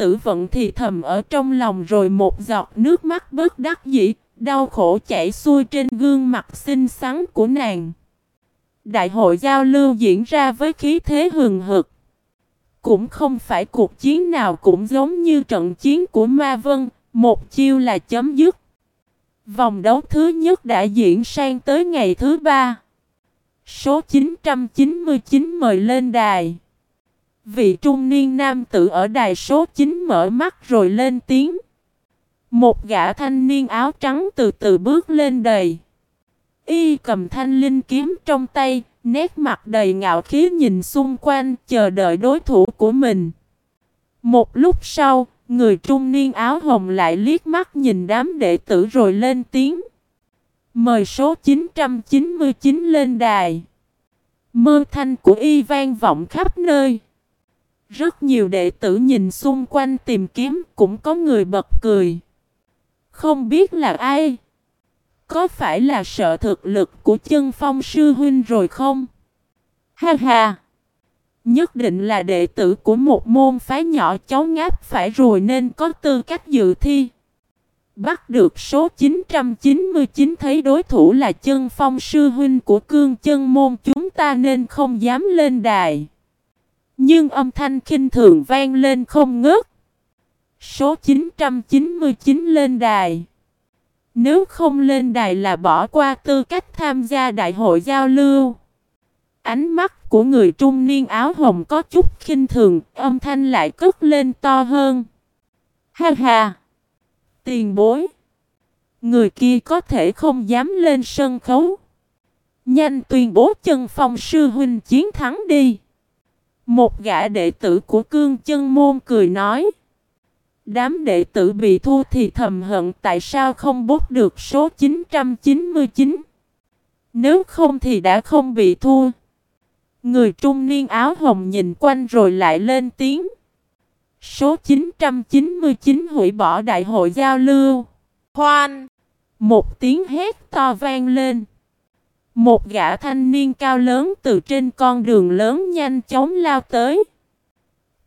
tử vận thì thầm ở trong lòng rồi một giọt nước mắt bớt đắc dĩ, đau khổ chảy xuôi trên gương mặt xinh xắn của nàng. Đại hội giao lưu diễn ra với khí thế hừng hực. Cũng không phải cuộc chiến nào cũng giống như trận chiến của Ma Vân, một chiêu là chấm dứt. Vòng đấu thứ nhất đã diễn sang tới ngày thứ ba. Số 999 mời lên đài. Vị trung niên nam tử ở đài số 9 mở mắt rồi lên tiếng. Một gã thanh niên áo trắng từ từ bước lên đầy. Y cầm thanh linh kiếm trong tay, nét mặt đầy ngạo khí nhìn xung quanh chờ đợi đối thủ của mình. Một lúc sau, người trung niên áo hồng lại liếc mắt nhìn đám đệ tử rồi lên tiếng. Mời số 999 lên đài. Mơ thanh của y vang vọng khắp nơi. Rất nhiều đệ tử nhìn xung quanh tìm kiếm, cũng có người bật cười. Không biết là ai? Có phải là sợ thực lực của chân phong sư huynh rồi không? Ha ha! Nhất định là đệ tử của một môn phái nhỏ cháu ngáp phải rồi nên có tư cách dự thi. Bắt được số 999 thấy đối thủ là chân phong sư huynh của cương chân môn chúng ta nên không dám lên đài. Nhưng âm thanh khinh thường vang lên không ngớt. Số 999 lên đài. Nếu không lên đài là bỏ qua tư cách tham gia đại hội giao lưu. Ánh mắt của người trung niên áo hồng có chút khinh thường, âm thanh lại cất lên to hơn. Ha ha! Tiền bối! Người kia có thể không dám lên sân khấu. Nhanh tuyên bố chân phong sư huynh chiến thắng đi. Một gã đệ tử của cương chân môn cười nói. Đám đệ tử bị thua thì thầm hận tại sao không bốt được số 999. Nếu không thì đã không bị thua. Người trung niên áo hồng nhìn quanh rồi lại lên tiếng. Số 999 hủy bỏ đại hội giao lưu. Hoan! Một tiếng hét to vang lên. Một gã thanh niên cao lớn từ trên con đường lớn nhanh chóng lao tới.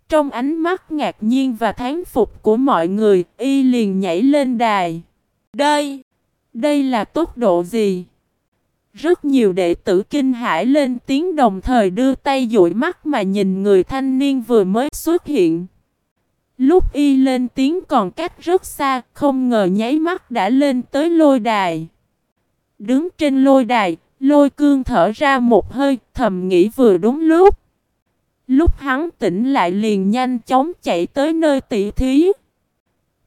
Trong ánh mắt ngạc nhiên và thán phục của mọi người, y liền nhảy lên đài. Đây! Đây là tốc độ gì? Rất nhiều đệ tử kinh hãi lên tiếng đồng thời đưa tay dụi mắt mà nhìn người thanh niên vừa mới xuất hiện. Lúc y lên tiếng còn cách rất xa, không ngờ nháy mắt đã lên tới lôi đài. Đứng trên lôi đài, lôi cương thở ra một hơi, thầm nghĩ vừa đúng lúc. Lúc hắn tỉnh lại liền nhanh chóng chạy tới nơi tỷ thí.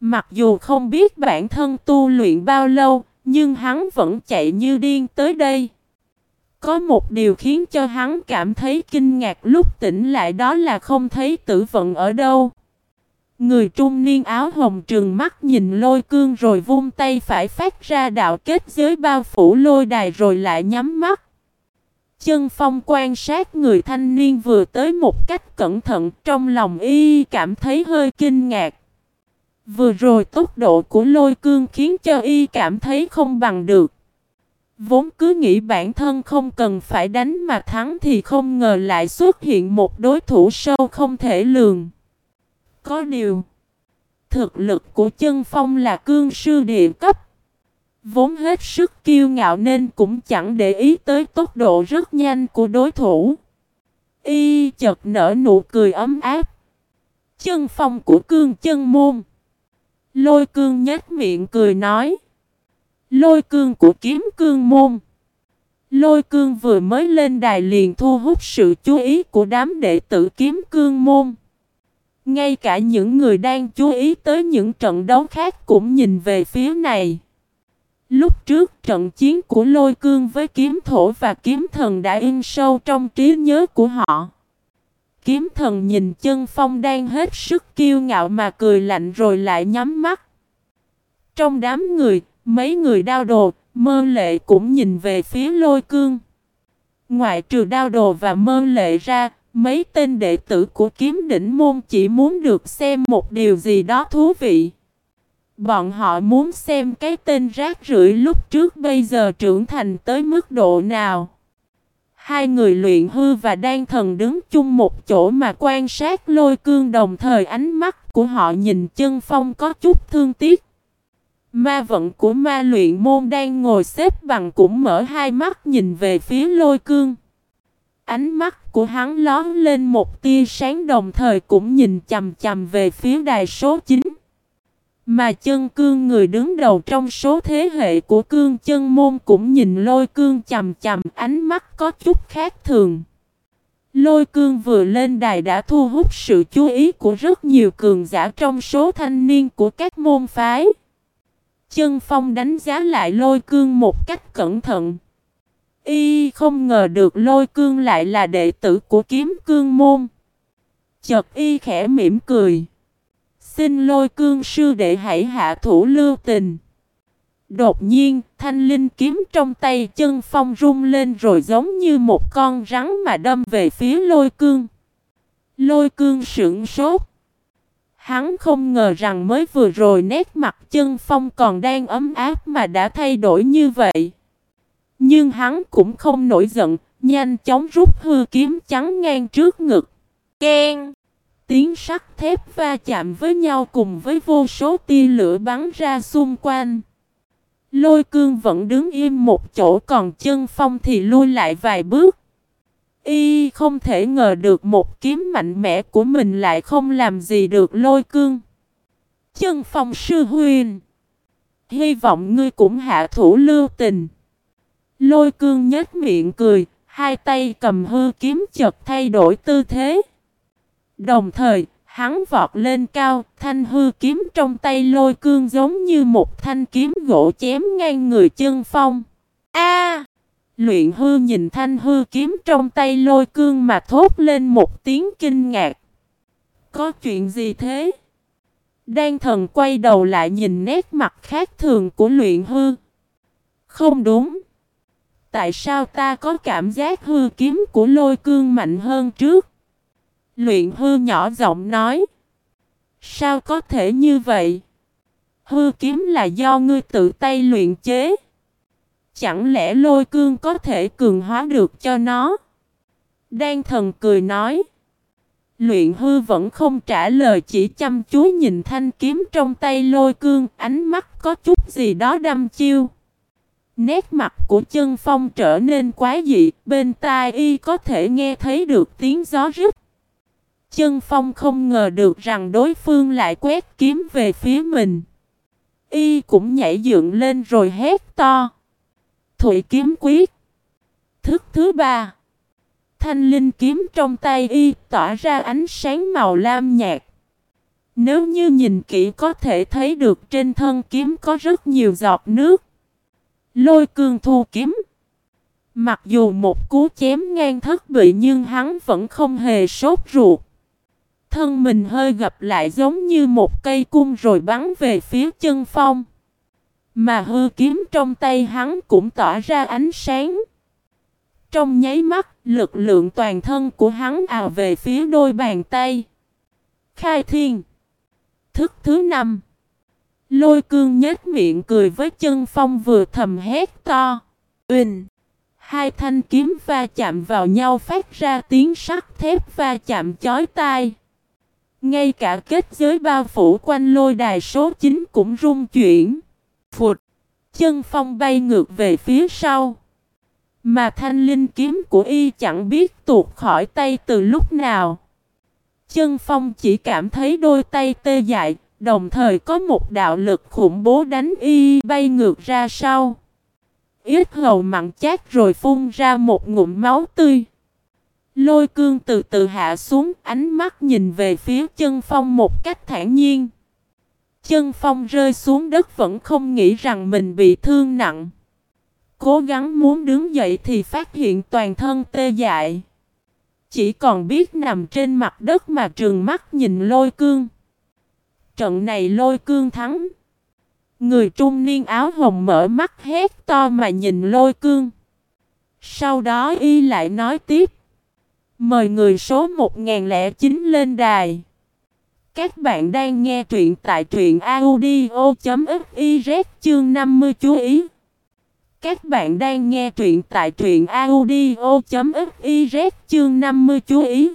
Mặc dù không biết bản thân tu luyện bao lâu, nhưng hắn vẫn chạy như điên tới đây. Có một điều khiến cho hắn cảm thấy kinh ngạc lúc tỉnh lại đó là không thấy tử vận ở đâu. Người trung niên áo hồng trừng mắt nhìn lôi cương rồi vung tay phải phát ra đạo kết giới bao phủ lôi đài rồi lại nhắm mắt. Chân phong quan sát người thanh niên vừa tới một cách cẩn thận, trong lòng y cảm thấy hơi kinh ngạc. Vừa rồi tốc độ của lôi cương khiến cho y cảm thấy không bằng được. Vốn cứ nghĩ bản thân không cần phải đánh mà thắng thì không ngờ lại xuất hiện một đối thủ sâu không thể lường. Có điều, thực lực của chân phong là cương sư địa cấp. Vốn hết sức kiêu ngạo nên cũng chẳng để ý tới tốc độ rất nhanh của đối thủ. Y chợt nở nụ cười ấm áp. Chân phong của cương chân môn. Lôi cương nhếch miệng cười nói. Lôi cương của kiếm cương môn. Lôi cương vừa mới lên đài liền thu hút sự chú ý của đám đệ tử kiếm cương môn. Ngay cả những người đang chú ý tới những trận đấu khác cũng nhìn về phía này. Lúc trước trận chiến của lôi cương với kiếm thổ và kiếm thần đã in sâu trong trí nhớ của họ. Kiếm thần nhìn chân phong đang hết sức kiêu ngạo mà cười lạnh rồi lại nhắm mắt. Trong đám người, mấy người đao đồ, mơ lệ cũng nhìn về phía lôi cương. Ngoại trừ đao đồ và mơ lệ ra, mấy tên đệ tử của kiếm đỉnh môn chỉ muốn được xem một điều gì đó thú vị. Bọn họ muốn xem cái tên rác rưởi lúc trước bây giờ trưởng thành tới mức độ nào. Hai người luyện hư và đan thần đứng chung một chỗ mà quan sát lôi cương đồng thời ánh mắt của họ nhìn chân phong có chút thương tiếc. Ma vận của ma luyện môn đang ngồi xếp bằng cũng mở hai mắt nhìn về phía lôi cương. Ánh mắt của hắn lón lên một tia sáng đồng thời cũng nhìn chầm chầm về phía đài số 9. Mà chân cương người đứng đầu trong số thế hệ của cương chân môn cũng nhìn lôi cương chầm chầm ánh mắt có chút khác thường. Lôi cương vừa lên đài đã thu hút sự chú ý của rất nhiều cường giả trong số thanh niên của các môn phái. Chân phong đánh giá lại lôi cương một cách cẩn thận. Y không ngờ được lôi cương lại là đệ tử của kiếm cương môn. Chợt y khẽ mỉm cười. Xin lôi cương sư đệ hãy hạ thủ lưu tình. Đột nhiên, thanh linh kiếm trong tay chân phong rung lên rồi giống như một con rắn mà đâm về phía lôi cương. Lôi cương sững sốt. Hắn không ngờ rằng mới vừa rồi nét mặt chân phong còn đang ấm áp mà đã thay đổi như vậy. Nhưng hắn cũng không nổi giận, nhanh chóng rút hư kiếm chắn ngang trước ngực. Ken! Tiếng sắt thép va chạm với nhau cùng với vô số tia lửa bắn ra xung quanh. Lôi cương vẫn đứng im một chỗ còn chân phong thì lui lại vài bước. Y không thể ngờ được một kiếm mạnh mẽ của mình lại không làm gì được lôi cương. Chân phong sư huyền. Hy vọng ngươi cũng hạ thủ lưu tình. Lôi cương nhếch miệng cười, hai tay cầm hư kiếm chật thay đổi tư thế. Đồng thời, hắn vọt lên cao, thanh hư kiếm trong tay lôi cương giống như một thanh kiếm gỗ chém ngang người chân phong. A! luyện hư nhìn thanh hư kiếm trong tay lôi cương mà thốt lên một tiếng kinh ngạc. Có chuyện gì thế? Đan thần quay đầu lại nhìn nét mặt khác thường của luyện hư. Không đúng. Tại sao ta có cảm giác hư kiếm của lôi cương mạnh hơn trước? Luyện hư nhỏ giọng nói. Sao có thể như vậy? Hư kiếm là do ngươi tự tay luyện chế. Chẳng lẽ lôi cương có thể cường hóa được cho nó? Đan thần cười nói. Luyện hư vẫn không trả lời chỉ chăm chú nhìn thanh kiếm trong tay lôi cương, ánh mắt có chút gì đó đâm chiêu. Nét mặt của chân phong trở nên quá dị, bên tai y có thể nghe thấy được tiếng gió rít. Chân phong không ngờ được rằng đối phương lại quét kiếm về phía mình. Y cũng nhảy dựng lên rồi hét to. Thủy kiếm quyết. Thức thứ ba. Thanh linh kiếm trong tay y tỏa ra ánh sáng màu lam nhạt. Nếu như nhìn kỹ có thể thấy được trên thân kiếm có rất nhiều giọt nước. Lôi cương thu kiếm. Mặc dù một cú chém ngang thất bị nhưng hắn vẫn không hề sốt ruột. Thân mình hơi gập lại giống như một cây cung rồi bắn về phía chân phong. Mà hư kiếm trong tay hắn cũng tỏa ra ánh sáng. Trong nháy mắt, lực lượng toàn thân của hắn ào về phía đôi bàn tay. Khai thiên. Thức thứ năm. Lôi cương nhếch miệng cười với chân phong vừa thầm hét to. Uỳnh. Hai thanh kiếm va chạm vào nhau phát ra tiếng sắt thép va chạm chói tai. Ngay cả kết giới bao phủ quanh lôi đài số 9 cũng rung chuyển. Phụt! Chân phong bay ngược về phía sau. Mà thanh linh kiếm của y chẳng biết tuột khỏi tay từ lúc nào. Chân phong chỉ cảm thấy đôi tay tê dại, đồng thời có một đạo lực khủng bố đánh y bay ngược ra sau. Ít hầu mặn chát rồi phun ra một ngụm máu tươi. Lôi cương từ từ hạ xuống, ánh mắt nhìn về phía chân phong một cách thản nhiên. Chân phong rơi xuống đất vẫn không nghĩ rằng mình bị thương nặng. Cố gắng muốn đứng dậy thì phát hiện toàn thân tê dại. Chỉ còn biết nằm trên mặt đất mà trường mắt nhìn lôi cương. Trận này lôi cương thắng. Người trung niên áo hồng mở mắt hét to mà nhìn lôi cương. Sau đó y lại nói tiếp. Mời người số 1009 lên đài. Các bạn đang nghe truyện tại truyện audio.fiz chương 50 chú ý. Các bạn đang nghe truyện tại truyện audio.fiz chương 50 chú ý.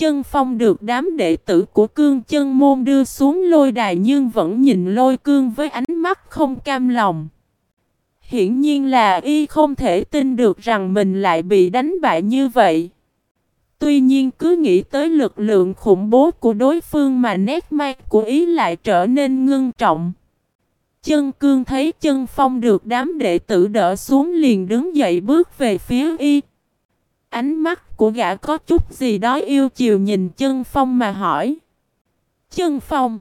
Chân phong được đám đệ tử của cương chân môn đưa xuống lôi đài nhưng vẫn nhìn lôi cương với ánh mắt không cam lòng. Hiển nhiên là y không thể tin được rằng mình lại bị đánh bại như vậy. Tuy nhiên cứ nghĩ tới lực lượng khủng bố của đối phương mà nét mặt của ý lại trở nên ngưng trọng. Chân cương thấy chân phong được đám đệ tử đỡ xuống liền đứng dậy bước về phía y. Ánh mắt của gã có chút gì đó yêu chiều nhìn chân phong mà hỏi. Chân phong,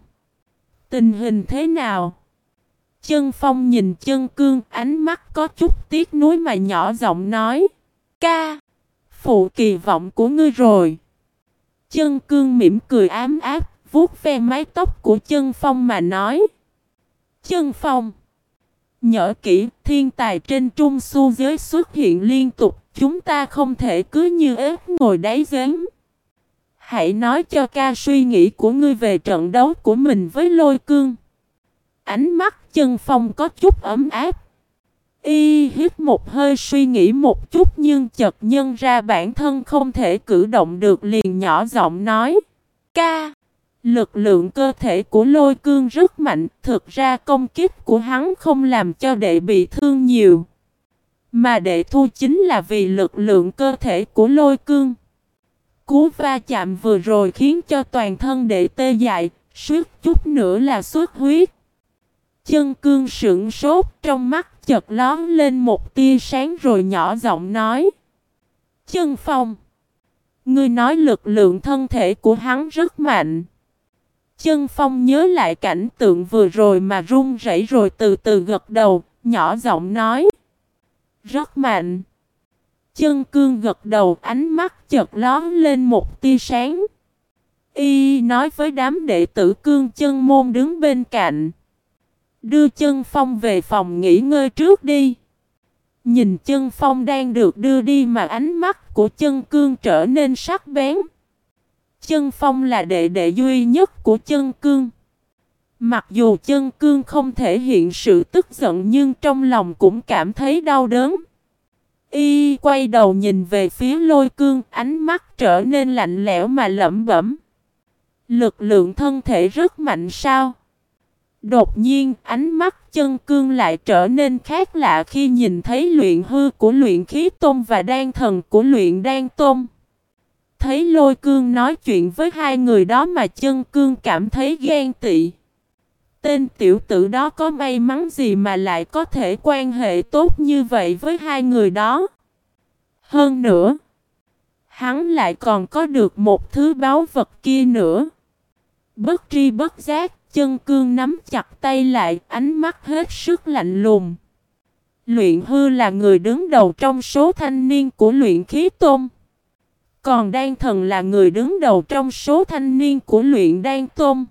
tình hình thế nào? Chân phong nhìn chân cương ánh mắt có chút tiếc nuối mà nhỏ giọng nói. Ca, phụ kỳ vọng của ngươi rồi. Chân cương mỉm cười ám áp, vuốt ve mái tóc của chân phong mà nói. Chân phong. nhỏ kỹ, thiên tài trên trung su giới xuất hiện liên tục, chúng ta không thể cứ như ếch ngồi đáy giếng. Hãy nói cho ca suy nghĩ của ngươi về trận đấu của mình với lôi cương. Ánh mắt chân phong có chút ấm áp. Y hít một hơi suy nghĩ một chút nhưng chợt nhân ra bản thân không thể cử động được liền nhỏ giọng nói. Ca! Lực lượng cơ thể của lôi cương rất mạnh, thực ra công kích của hắn không làm cho đệ bị thương nhiều. Mà đệ thu chính là vì lực lượng cơ thể của lôi cương. Cú va chạm vừa rồi khiến cho toàn thân đệ tê dại, suýt chút nữa là xuất huyết. Chân cương sững sốt trong mắt chợt lón lên một tia sáng rồi nhỏ giọng nói. Chân phong. Ngươi nói lực lượng thân thể của hắn rất mạnh. Chân phong nhớ lại cảnh tượng vừa rồi mà run rẩy rồi từ từ gật đầu, nhỏ giọng nói. Rất mạnh. Chân cương gật đầu, ánh mắt chợt lón lên một tia sáng. Y nói với đám đệ tử cương chân môn đứng bên cạnh. Đưa chân phong về phòng nghỉ ngơi trước đi. Nhìn chân phong đang được đưa đi mà ánh mắt của chân cương trở nên sắc bén. Chân phong là đệ đệ duy nhất của chân cương. Mặc dù chân cương không thể hiện sự tức giận nhưng trong lòng cũng cảm thấy đau đớn. Y quay đầu nhìn về phía lôi cương, ánh mắt trở nên lạnh lẽo mà lẩm bẩm. Lực lượng thân thể rất mạnh sao? Đột nhiên, ánh mắt chân cương lại trở nên khác lạ khi nhìn thấy luyện hư của luyện khí tôn và đan thần của luyện đan tôn. Thấy lôi cương nói chuyện với hai người đó mà chân cương cảm thấy ghen tị. Tên tiểu tử đó có may mắn gì mà lại có thể quan hệ tốt như vậy với hai người đó. Hơn nữa, hắn lại còn có được một thứ báu vật kia nữa. Bất tri bất giác, chân cương nắm chặt tay lại, ánh mắt hết sức lạnh lùng. Luyện hư là người đứng đầu trong số thanh niên của luyện khí tôn. Còn đan thần là người đứng đầu trong số thanh niên của luyện đan tôn.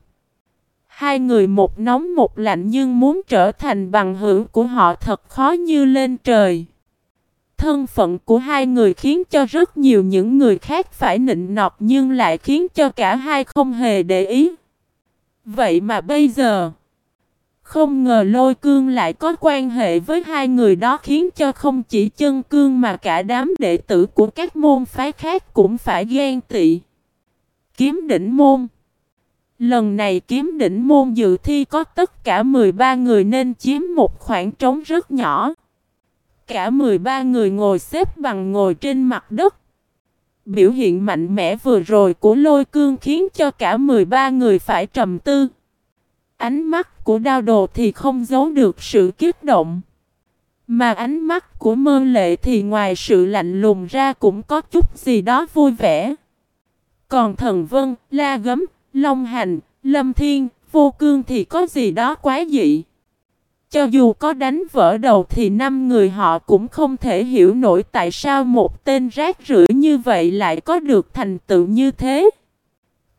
Hai người một nóng một lạnh nhưng muốn trở thành bằng hữu của họ thật khó như lên trời. Thân phận của hai người khiến cho rất nhiều những người khác phải nịnh nọt nhưng lại khiến cho cả hai không hề để ý. Vậy mà bây giờ, không ngờ lôi cương lại có quan hệ với hai người đó khiến cho không chỉ chân cương mà cả đám đệ tử của các môn phái khác cũng phải ghen tị. Kiếm đỉnh môn Lần này kiếm đỉnh môn dự thi có tất cả 13 người nên chiếm một khoảng trống rất nhỏ. Cả 13 người ngồi xếp bằng ngồi trên mặt đất. Biểu hiện mạnh mẽ vừa rồi của lôi cương khiến cho cả 13 người phải trầm tư. Ánh mắt của đao đồ thì không giấu được sự kích động. Mà ánh mắt của mơ lệ thì ngoài sự lạnh lùng ra cũng có chút gì đó vui vẻ. Còn thần vân, la gấm, long hành, lâm thiên, vô cương thì có gì đó quá dị. Cho dù có đánh vỡ đầu thì năm người họ cũng không thể hiểu nổi tại sao một tên rác rưởi như vậy lại có được thành tựu như thế.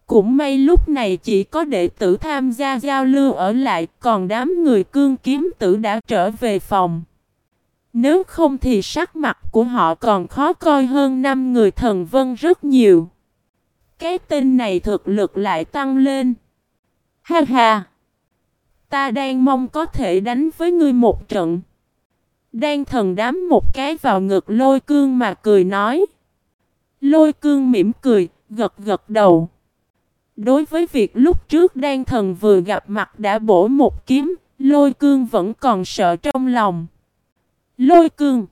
Cũng may lúc này chỉ có đệ tử tham gia giao lưu ở lại, còn đám người cương kiếm tử đã trở về phòng. Nếu không thì sắc mặt của họ còn khó coi hơn năm người thần vân rất nhiều. Cái tên này thực lực lại tăng lên. Ha ha! Ta đang mong có thể đánh với ngươi một trận. Đang thần đám một cái vào ngực lôi cương mà cười nói. Lôi cương mỉm cười, gật gật đầu. Đối với việc lúc trước đan thần vừa gặp mặt đã bổ một kiếm, lôi cương vẫn còn sợ trong lòng. Lôi cương!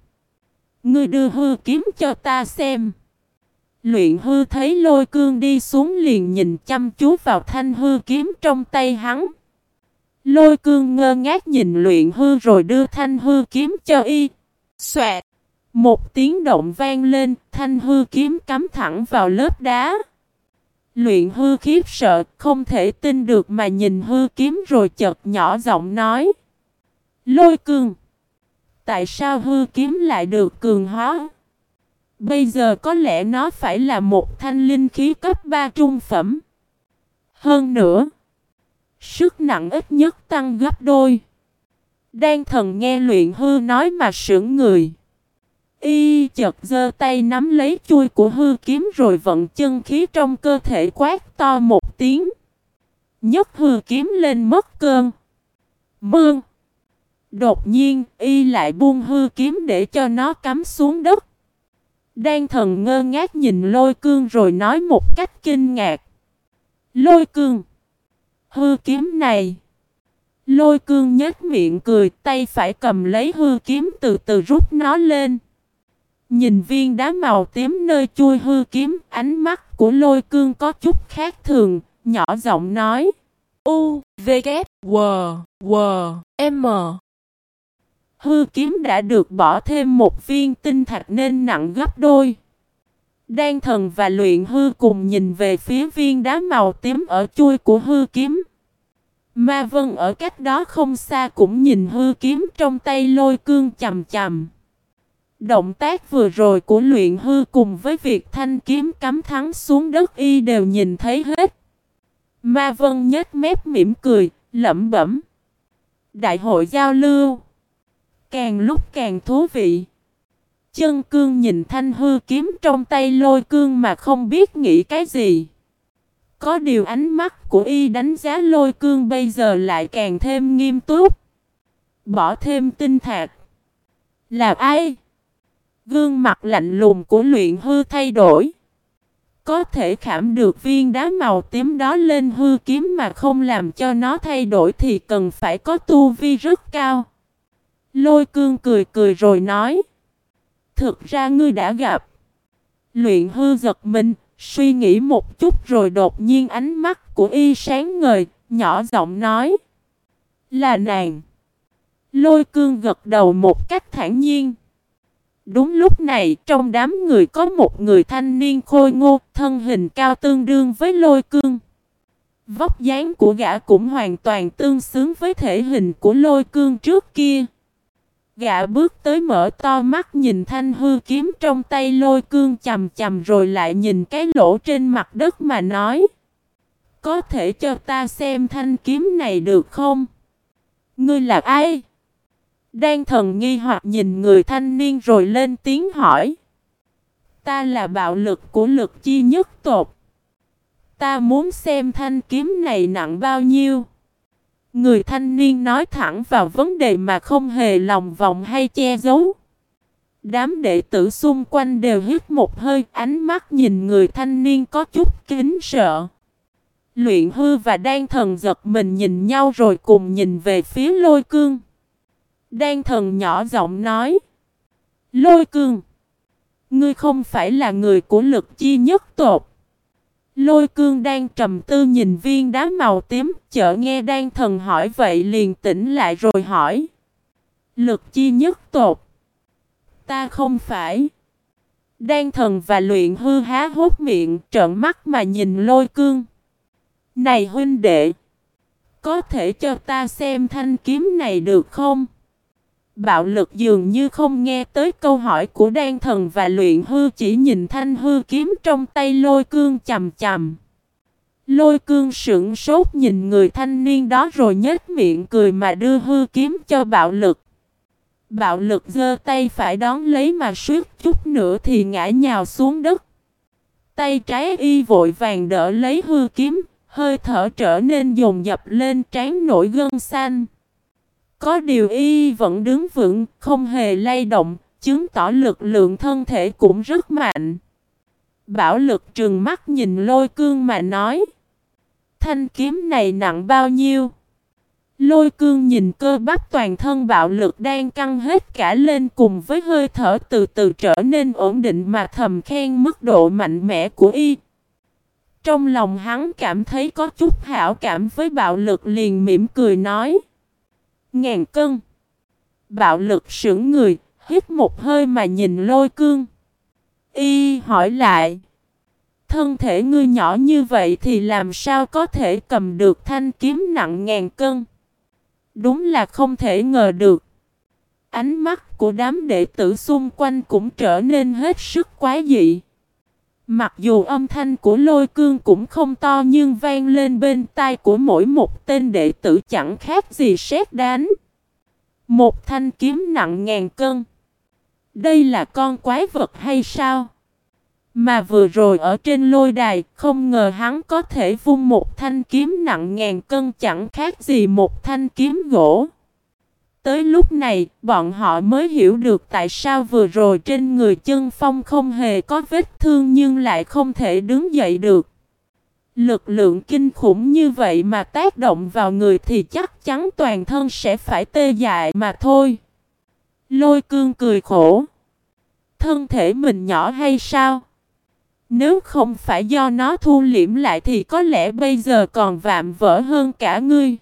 Ngươi đưa hư kiếm cho ta xem. Luyện hư thấy lôi cương đi xuống liền nhìn chăm chú vào thanh hư kiếm trong tay hắn. Lôi cương ngơ ngác nhìn luyện hư rồi đưa thanh hư kiếm cho y. Xoẹt! Một tiếng động vang lên, thanh hư kiếm cắm thẳng vào lớp đá. Luyện hư khiếp sợ, không thể tin được mà nhìn hư kiếm rồi chợt nhỏ giọng nói. Lôi cương! Tại sao hư kiếm lại được cường hóa? Bây giờ có lẽ nó phải là một thanh linh khí cấp 3 trung phẩm. Hơn nữa, sức nặng ít nhất tăng gấp đôi. Đan thần nghe luyện hư nói mà sững người. Y chợt giơ tay nắm lấy chui của hư kiếm rồi vận chân khí trong cơ thể quát to một tiếng. nhấc hư kiếm lên mất cơn. Mương. Đột nhiên, y lại buông hư kiếm để cho nó cắm xuống đất. Đan thần ngơ ngác nhìn lôi cương rồi nói một cách kinh ngạc. Lôi cương. Hư kiếm này. Lôi cương nhếch miệng cười tay phải cầm lấy hư kiếm từ từ rút nó lên. Nhìn viên đá màu tím nơi chui hư kiếm, ánh mắt của lôi cương có chút khác thường, nhỏ giọng nói. U, V, K, W, W, M. Hư kiếm đã được bỏ thêm một viên tinh thạch nên nặng gấp đôi. Đan thần và luyện hư cùng nhìn về phía viên đá màu tím ở chui của hư kiếm. Ma vân ở cách đó không xa cũng nhìn hư kiếm trong tay lôi cương chầm chầm. Động tác vừa rồi của luyện hư cùng với việc thanh kiếm cắm thắng xuống đất y đều nhìn thấy hết. Ma vân nhếch mép mỉm cười, lẩm bẩm. Đại hội giao lưu. Càng lúc càng thú vị. Chân cương nhìn thanh hư kiếm trong tay lôi cương mà không biết nghĩ cái gì. Có điều ánh mắt của y đánh giá lôi cương bây giờ lại càng thêm nghiêm túc. Bỏ thêm tinh thạc. Là ai? Gương mặt lạnh lùng của luyện hư thay đổi. Có thể khảm được viên đá màu tím đó lên hư kiếm mà không làm cho nó thay đổi thì cần phải có tu vi rất cao. Lôi cương cười cười rồi nói. Thực ra ngươi đã gặp. Luyện hư giật mình, suy nghĩ một chút rồi đột nhiên ánh mắt của y sáng ngời, nhỏ giọng nói. Là nàng. Lôi cương gật đầu một cách thản nhiên. Đúng lúc này, trong đám người có một người thanh niên khôi ngô, thân hình cao tương đương với lôi cương. Vóc dáng của gã cũng hoàn toàn tương xứng với thể hình của lôi cương trước kia. Gã bước tới mở to mắt nhìn thanh hư kiếm trong tay lôi cương chầm chầm rồi lại nhìn cái lỗ trên mặt đất mà nói. Có thể cho ta xem thanh kiếm này được không? Ngươi là ai? Đang thần nghi hoặc nhìn người thanh niên rồi lên tiếng hỏi. Ta là bạo lực của lực chi nhất tột. Ta muốn xem thanh kiếm này nặng bao nhiêu. Người thanh niên nói thẳng vào vấn đề mà không hề lòng vòng hay che giấu. Đám đệ tử xung quanh đều hít một hơi, ánh mắt nhìn người thanh niên có chút kính sợ. Luyện hư và đan thần giật mình nhìn nhau rồi cùng nhìn về phía lôi cương. Đan thần nhỏ giọng nói. Lôi cương. Ngươi không phải là người của lực chi nhất tột. Lôi cương đang trầm tư nhìn viên đá màu tím, chợ nghe đan thần hỏi vậy liền tỉnh lại rồi hỏi. Lực chi nhất tột. Ta không phải. Đan thần và luyện hư há hốt miệng trợn mắt mà nhìn lôi cương. Này huynh đệ! Có thể cho ta xem thanh kiếm này được không? Bạo lực dường như không nghe tới câu hỏi của đan thần và luyện hư chỉ nhìn thanh hư kiếm trong tay lôi cương chầm chầm. Lôi cương sững sốt nhìn người thanh niên đó rồi nhếch miệng cười mà đưa hư kiếm cho bạo lực. Bạo lực giơ tay phải đón lấy mà suýt chút nữa thì ngã nhào xuống đất. Tay trái y vội vàng đỡ lấy hư kiếm, hơi thở trở nên dồn dập lên trán nổi gân xanh. Có điều y vẫn đứng vững, không hề lay động, chứng tỏ lực lượng thân thể cũng rất mạnh. Bảo lực trừng mắt nhìn lôi cương mà nói. Thanh kiếm này nặng bao nhiêu? Lôi cương nhìn cơ bắp toàn thân bạo lực đang căng hết cả lên cùng với hơi thở từ từ trở nên ổn định mà thầm khen mức độ mạnh mẽ của y. Trong lòng hắn cảm thấy có chút hảo cảm với bạo lực liền mỉm cười nói. Ngàn cân. Bạo lực sững người, hít một hơi mà nhìn lôi cương. Y hỏi lại. Thân thể ngươi nhỏ như vậy thì làm sao có thể cầm được thanh kiếm nặng ngàn cân? Đúng là không thể ngờ được. Ánh mắt của đám đệ tử xung quanh cũng trở nên hết sức quá dị. Mặc dù âm thanh của lôi cương cũng không to nhưng vang lên bên tai của mỗi một tên đệ tử chẳng khác gì sét đánh. Một thanh kiếm nặng ngàn cân. Đây là con quái vật hay sao? Mà vừa rồi ở trên lôi đài, không ngờ hắn có thể vung một thanh kiếm nặng ngàn cân chẳng khác gì một thanh kiếm gỗ. Tới lúc này, bọn họ mới hiểu được tại sao vừa rồi trên người chân phong không hề có vết thương nhưng lại không thể đứng dậy được. Lực lượng kinh khủng như vậy mà tác động vào người thì chắc chắn toàn thân sẽ phải tê dại mà thôi. Lôi cương cười khổ. Thân thể mình nhỏ hay sao? Nếu không phải do nó thu liễm lại thì có lẽ bây giờ còn vạm vỡ hơn cả ngươi.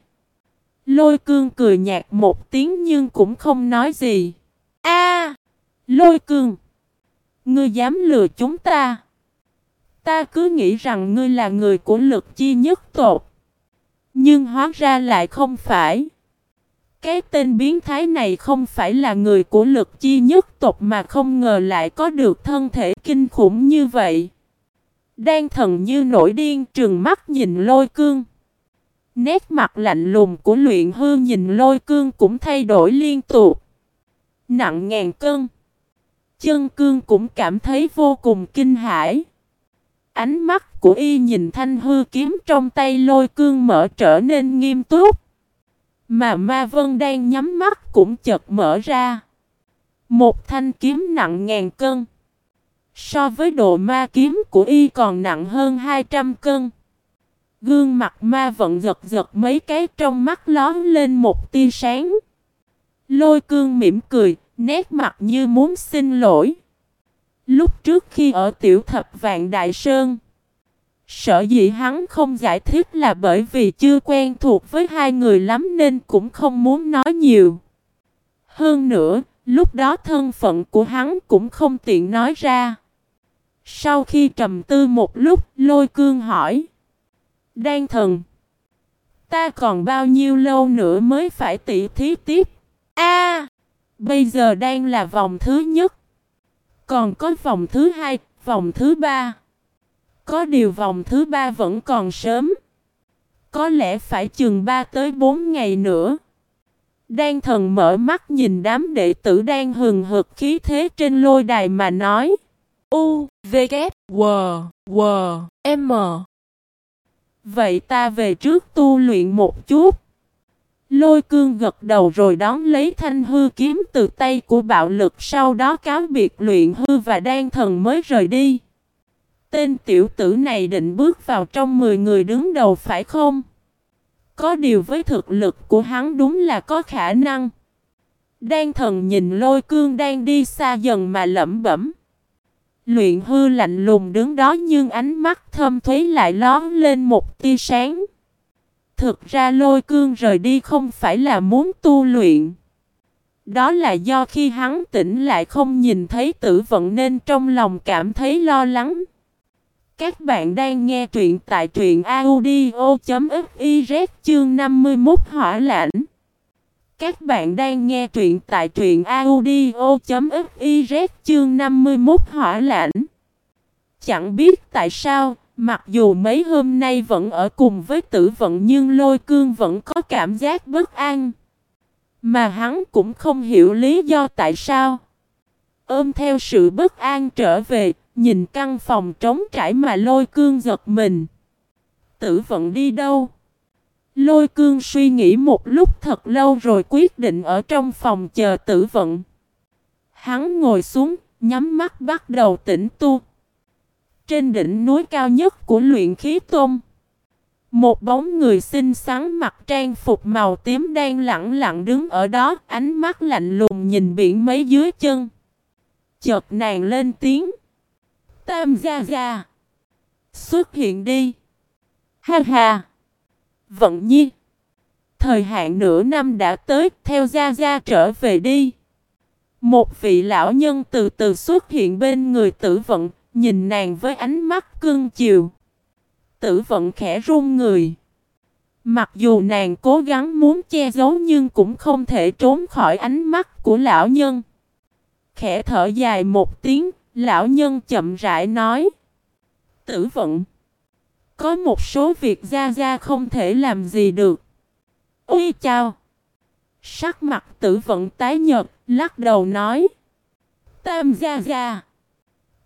Lôi cương cười nhạt một tiếng nhưng cũng không nói gì. A, Lôi cương! Ngươi dám lừa chúng ta? Ta cứ nghĩ rằng ngươi là người của lực chi nhất tột. Nhưng hóa ra lại không phải. Cái tên biến thái này không phải là người của lực chi nhất tộc mà không ngờ lại có được thân thể kinh khủng như vậy. Đang thần như nổi điên trừng mắt nhìn lôi cương. Nét mặt lạnh lùng của luyện hư nhìn lôi cương cũng thay đổi liên tục. Nặng ngàn cân. Chân cương cũng cảm thấy vô cùng kinh hãi. Ánh mắt của y nhìn thanh hư kiếm trong tay lôi cương mở trở nên nghiêm túc. Mà ma vân đang nhắm mắt cũng chợt mở ra. Một thanh kiếm nặng ngàn cân. So với độ ma kiếm của y còn nặng hơn 200 cân. Gương mặt ma vận giật giật mấy cái trong mắt lón lên một tia sáng. Lôi cương mỉm cười, nét mặt như muốn xin lỗi. Lúc trước khi ở tiểu thập vạn đại sơn, sở dĩ hắn không giải thích là bởi vì chưa quen thuộc với hai người lắm nên cũng không muốn nói nhiều. Hơn nữa, lúc đó thân phận của hắn cũng không tiện nói ra. Sau khi trầm tư một lúc, lôi cương hỏi. Đan thần. Ta còn bao nhiêu lâu nữa mới phải tỉ thí tiếp? A, Bây giờ đang là vòng thứ nhất. Còn có vòng thứ hai, vòng thứ ba. Có điều vòng thứ ba vẫn còn sớm. Có lẽ phải chừng 3 tới 4 ngày nữa. Đan thần mở mắt nhìn đám đệ tử đang hừng hực khí thế trên lôi đài mà nói. U, V, K, W, W, M. Vậy ta về trước tu luyện một chút. Lôi cương gật đầu rồi đón lấy thanh hư kiếm từ tay của bạo lực, sau đó cáo biệt luyện hư và đan thần mới rời đi. Tên tiểu tử này định bước vào trong 10 người đứng đầu phải không? Có điều với thực lực của hắn đúng là có khả năng. Đan thần nhìn lôi cương đang đi xa dần mà lẩm bẩm. Luyện hư lạnh lùng đứng đó nhưng ánh mắt thâm thúy lại lón lên một tia sáng. Thực ra lôi cương rời đi không phải là muốn tu luyện. Đó là do khi hắn tỉnh lại không nhìn thấy tử vận nên trong lòng cảm thấy lo lắng. Các bạn đang nghe truyện tại truyện audio.fiz chương 51 hỏa lãnh. Các bạn đang nghe truyện tại truyện audio.fiz chương 51 hỏa lãnh. Chẳng biết tại sao, mặc dù mấy hôm nay vẫn ở cùng với tử vận nhưng lôi cương vẫn có cảm giác bất an. Mà hắn cũng không hiểu lý do tại sao. Ôm theo sự bất an trở về, nhìn căn phòng trống trải mà lôi cương giật mình. Tử vận đi đâu? Lôi cương suy nghĩ một lúc thật lâu rồi quyết định ở trong phòng chờ tử vận. Hắn ngồi xuống, nhắm mắt bắt đầu tĩnh tu. Trên đỉnh núi cao nhất của luyện khí tôm, Một bóng người xinh xắn mặc trang phục màu tím đang lặng lặng đứng ở đó, ánh mắt lạnh lùng nhìn biển mấy dưới chân. Chợt nàng lên tiếng. Tam gia gia. Xuất hiện đi. Ha ha. Vận nhi. Thời hạn nửa năm đã tới, theo gia gia trở về đi. Một vị lão nhân từ từ xuất hiện bên người tử vận, nhìn nàng với ánh mắt cưng chiều. Tử vận khẽ run người. Mặc dù nàng cố gắng muốn che giấu nhưng cũng không thể trốn khỏi ánh mắt của lão nhân. Khẽ thở dài một tiếng, lão nhân chậm rãi nói. Tử vận. Có một số việc Gia Gia không thể làm gì được. Ui chào! Sắc mặt tử vận tái nhật, lắc đầu nói. Tam Gia Gia!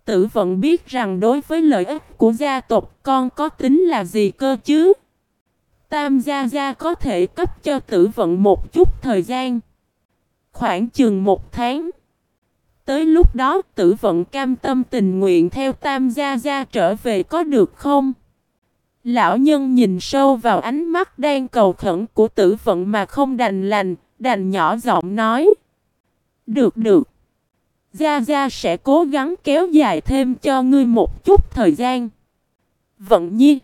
Tử vận biết rằng đối với lợi ích của gia tộc con có tính là gì cơ chứ? Tam Gia Gia có thể cấp cho tử vận một chút thời gian. Khoảng chừng một tháng. Tới lúc đó tử vận cam tâm tình nguyện theo Tam Gia Gia trở về có được không? Lão nhân nhìn sâu vào ánh mắt đang cầu khẩn của tử vận mà không đành lành, đành nhỏ giọng nói. Được được. Gia Gia sẽ cố gắng kéo dài thêm cho ngươi một chút thời gian. Vận nhi.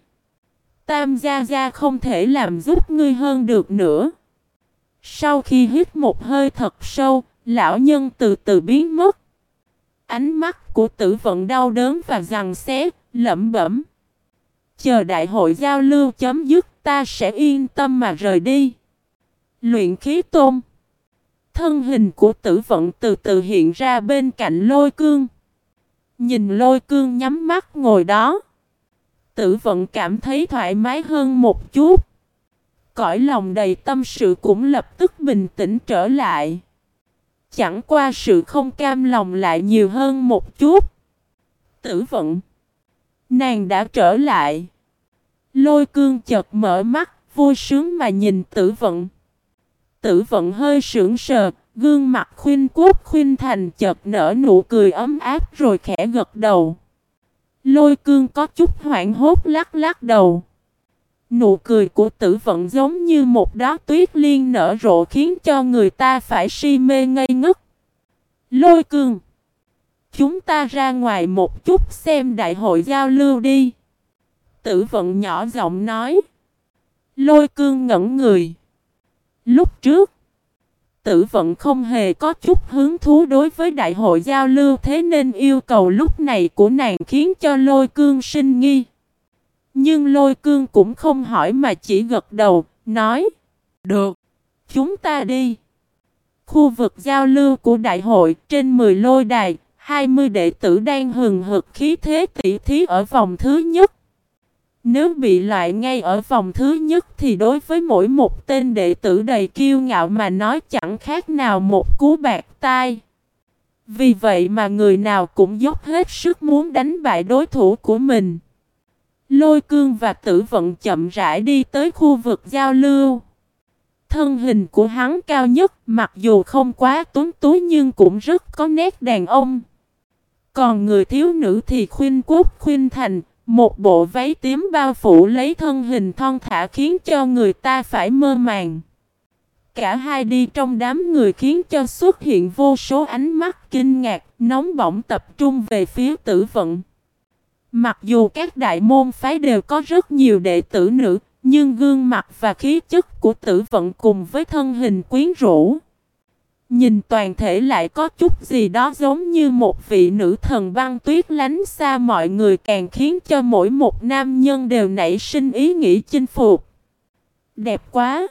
Tam Gia Gia không thể làm giúp ngươi hơn được nữa. Sau khi hít một hơi thật sâu, lão nhân từ từ biến mất. Ánh mắt của tử vận đau đớn và rằng xé, lẩm bẩm. Chờ đại hội giao lưu chấm dứt, ta sẽ yên tâm mà rời đi. Luyện khí tôn. Thân hình của tử vận từ từ hiện ra bên cạnh lôi cương. Nhìn lôi cương nhắm mắt ngồi đó. Tử vận cảm thấy thoải mái hơn một chút. Cõi lòng đầy tâm sự cũng lập tức bình tĩnh trở lại. Chẳng qua sự không cam lòng lại nhiều hơn một chút. Tử vận. Nàng đã trở lại. Lôi cương chợt mở mắt, vui sướng mà nhìn tử vận. Tử vận hơi sững sờ, gương mặt khuyên quốc khuyên thành chợt nở nụ cười ấm áp rồi khẽ gật đầu. Lôi cương có chút hoảng hốt lắc lắc đầu. Nụ cười của tử vận giống như một đóa tuyết liên nở rộ khiến cho người ta phải si mê ngây ngất. Lôi cương. Chúng ta ra ngoài một chút xem đại hội giao lưu đi. Tử vận nhỏ giọng nói. Lôi cương ngẩn người. Lúc trước, tử vận không hề có chút hứng thú đối với đại hội giao lưu thế nên yêu cầu lúc này của nàng khiến cho lôi cương sinh nghi. Nhưng lôi cương cũng không hỏi mà chỉ gật đầu, nói. Được, chúng ta đi. Khu vực giao lưu của đại hội trên 10 lôi đài, 20 đệ tử đang hừng hực khí thế tỷ thí ở vòng thứ nhất. Nếu bị loại ngay ở vòng thứ nhất thì đối với mỗi một tên đệ tử đầy kiêu ngạo mà nói chẳng khác nào một cú bạc tai. Vì vậy mà người nào cũng dốc hết sức muốn đánh bại đối thủ của mình. Lôi cương và tử vận chậm rãi đi tới khu vực giao lưu. Thân hình của hắn cao nhất, mặc dù không quá tuấn túi nhưng cũng rất có nét đàn ông. Còn người thiếu nữ thì khuyên quốc khuyên thành, một bộ váy tím bao phủ lấy thân hình thon thả khiến cho người ta phải mơ màng. Cả hai đi trong đám người khiến cho xuất hiện vô số ánh mắt kinh ngạc, nóng bỏng tập trung về phía tử vận. Mặc dù các đại môn phái đều có rất nhiều đệ tử nữ, nhưng gương mặt và khí chất của tử vận cùng với thân hình quyến rũ. Nhìn toàn thể lại có chút gì đó giống như một vị nữ thần băng tuyết lánh xa mọi người càng khiến cho mỗi một nam nhân đều nảy sinh ý nghĩ chinh phục. Đẹp quá!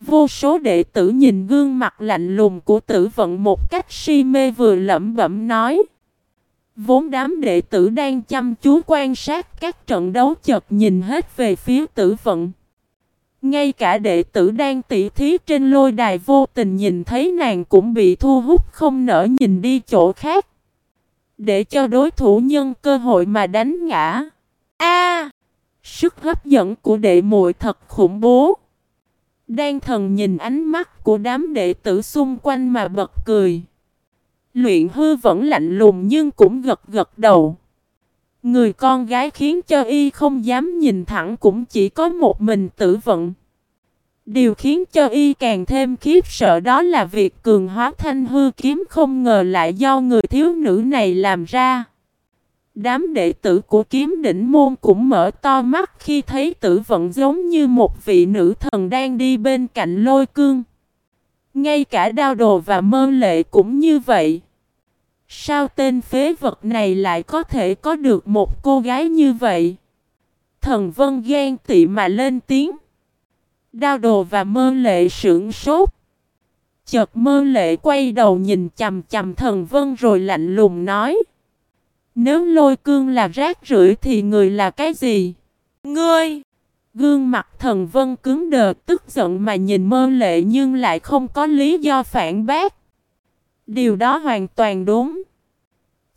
Vô số đệ tử nhìn gương mặt lạnh lùng của tử vận một cách si mê vừa lẩm bẩm nói. Vốn đám đệ tử đang chăm chú quan sát các trận đấu chợt nhìn hết về phía tử vận. Ngay cả đệ tử đang tỉ thí trên lôi đài vô tình nhìn thấy nàng cũng bị thu hút không nỡ nhìn đi chỗ khác. Để cho đối thủ nhân cơ hội mà đánh ngã. A! Sức hấp dẫn của đệ muội thật khủng bố. Đan thần nhìn ánh mắt của đám đệ tử xung quanh mà bật cười. Luyện hư vẫn lạnh lùng nhưng cũng gật gật đầu. Người con gái khiến cho y không dám nhìn thẳng cũng chỉ có một mình tử vận. Điều khiến cho y càng thêm khiếp sợ đó là việc cường hóa thanh hư kiếm không ngờ lại do người thiếu nữ này làm ra. Đám đệ tử của kiếm đỉnh môn cũng mở to mắt khi thấy tử vận giống như một vị nữ thần đang đi bên cạnh lôi cương. Ngay cả đao đồ và mơ lệ cũng như vậy. Sao tên phế vật này lại có thể có được một cô gái như vậy? Thần vân ghen tị mà lên tiếng. Đao đồ và mơ lệ sưởng sốt. Chợt mơ lệ quay đầu nhìn chầm chầm thần vân rồi lạnh lùng nói. Nếu lôi cương là rác rưởi thì người là cái gì? Ngươi! Gương mặt thần vân cứng đờ, tức giận mà nhìn mơ lệ nhưng lại không có lý do phản bác. Điều đó hoàn toàn đúng.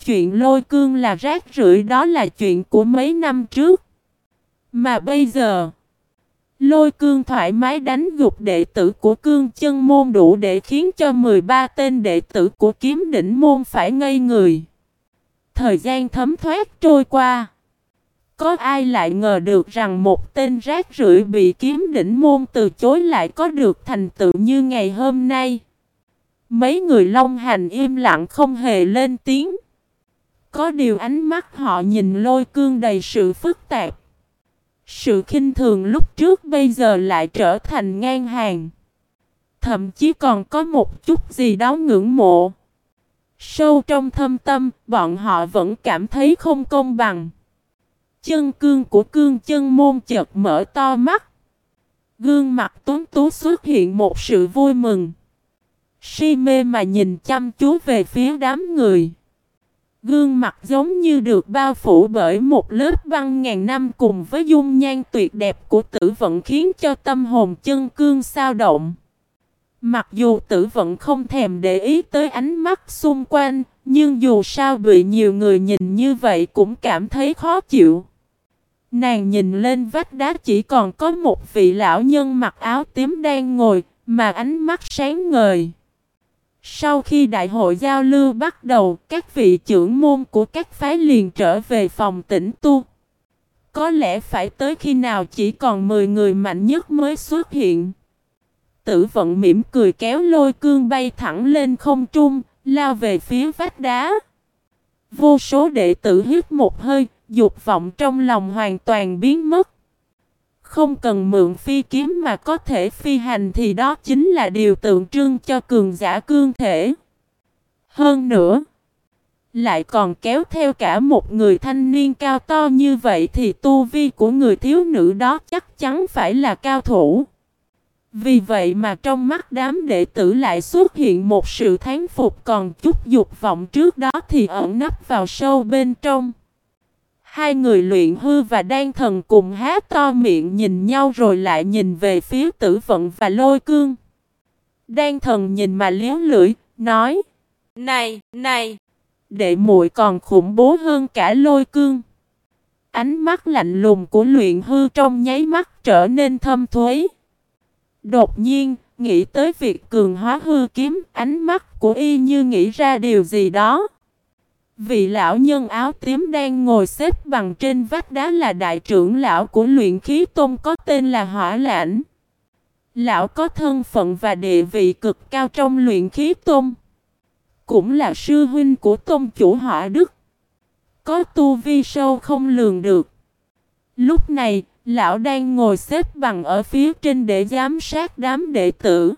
Chuyện lôi cương là rác rưởi đó là chuyện của mấy năm trước. Mà bây giờ, lôi cương thoải mái đánh gục đệ tử của cương chân môn đủ để khiến cho 13 tên đệ tử của kiếm đỉnh môn phải ngây người. Thời gian thấm thoát trôi qua. Có ai lại ngờ được rằng một tên rác rưởi bị kiếm đỉnh môn từ chối lại có được thành tựu như ngày hôm nay. Mấy người long hành im lặng không hề lên tiếng. Có điều ánh mắt họ nhìn lôi cương đầy sự phức tạp. Sự khinh thường lúc trước bây giờ lại trở thành ngang hàng. Thậm chí còn có một chút gì đó ngưỡng mộ. Sâu trong thâm tâm, bọn họ vẫn cảm thấy không công bằng. Chân cương của cương chân môn chợt mở to mắt. Gương mặt tuấn tú xuất hiện một sự vui mừng. Si mê mà nhìn chăm chú về phía đám người. Gương mặt giống như được bao phủ bởi một lớp băng ngàn năm cùng với dung nhan tuyệt đẹp của tử vận khiến cho tâm hồn chân cương sao động. Mặc dù tử vận không thèm để ý tới ánh mắt xung quanh, nhưng dù sao bị nhiều người nhìn như vậy cũng cảm thấy khó chịu. Nàng nhìn lên vách đá chỉ còn có một vị lão nhân mặc áo tím đang ngồi, mà ánh mắt sáng ngời. Sau khi đại hội giao lưu bắt đầu, các vị trưởng môn của các phái liền trở về phòng tĩnh tu. Có lẽ phải tới khi nào chỉ còn 10 người mạnh nhất mới xuất hiện. Tử vận mỉm cười kéo lôi cương bay thẳng lên không trung, lao về phía vách đá. Vô số đệ tử hít một hơi, dục vọng trong lòng hoàn toàn biến mất. Không cần mượn phi kiếm mà có thể phi hành thì đó chính là điều tượng trưng cho cường giả cương thể. Hơn nữa, lại còn kéo theo cả một người thanh niên cao to như vậy thì tu vi của người thiếu nữ đó chắc chắn phải là cao thủ. Vì vậy mà trong mắt đám đệ tử lại xuất hiện một sự thán phục còn chút dục vọng trước đó thì ẩn nấp vào sâu bên trong. Hai người luyện hư và đan thần cùng há to miệng nhìn nhau rồi lại nhìn về phía tử vận và lôi cương. Đan thần nhìn mà liếu lưỡi, nói Này, này, đệ muội còn khủng bố hơn cả lôi cương. Ánh mắt lạnh lùng của luyện hư trong nháy mắt trở nên thâm thuế. Đột nhiên, nghĩ tới việc cường hóa hư kiếm, ánh mắt của y như nghĩ ra điều gì đó. Vị lão nhân áo tím đang ngồi xếp bằng trên vách đá là đại trưởng lão của luyện khí tôn có tên là Hỏa Lãnh. Lão có thân phận và địa vị cực cao trong luyện khí tôn. Cũng là sư huynh của tôn chủ Hỏa Đức. Có tu vi sâu không lường được. Lúc này, lão đang ngồi xếp bằng ở phía trên để giám sát đám đệ tử.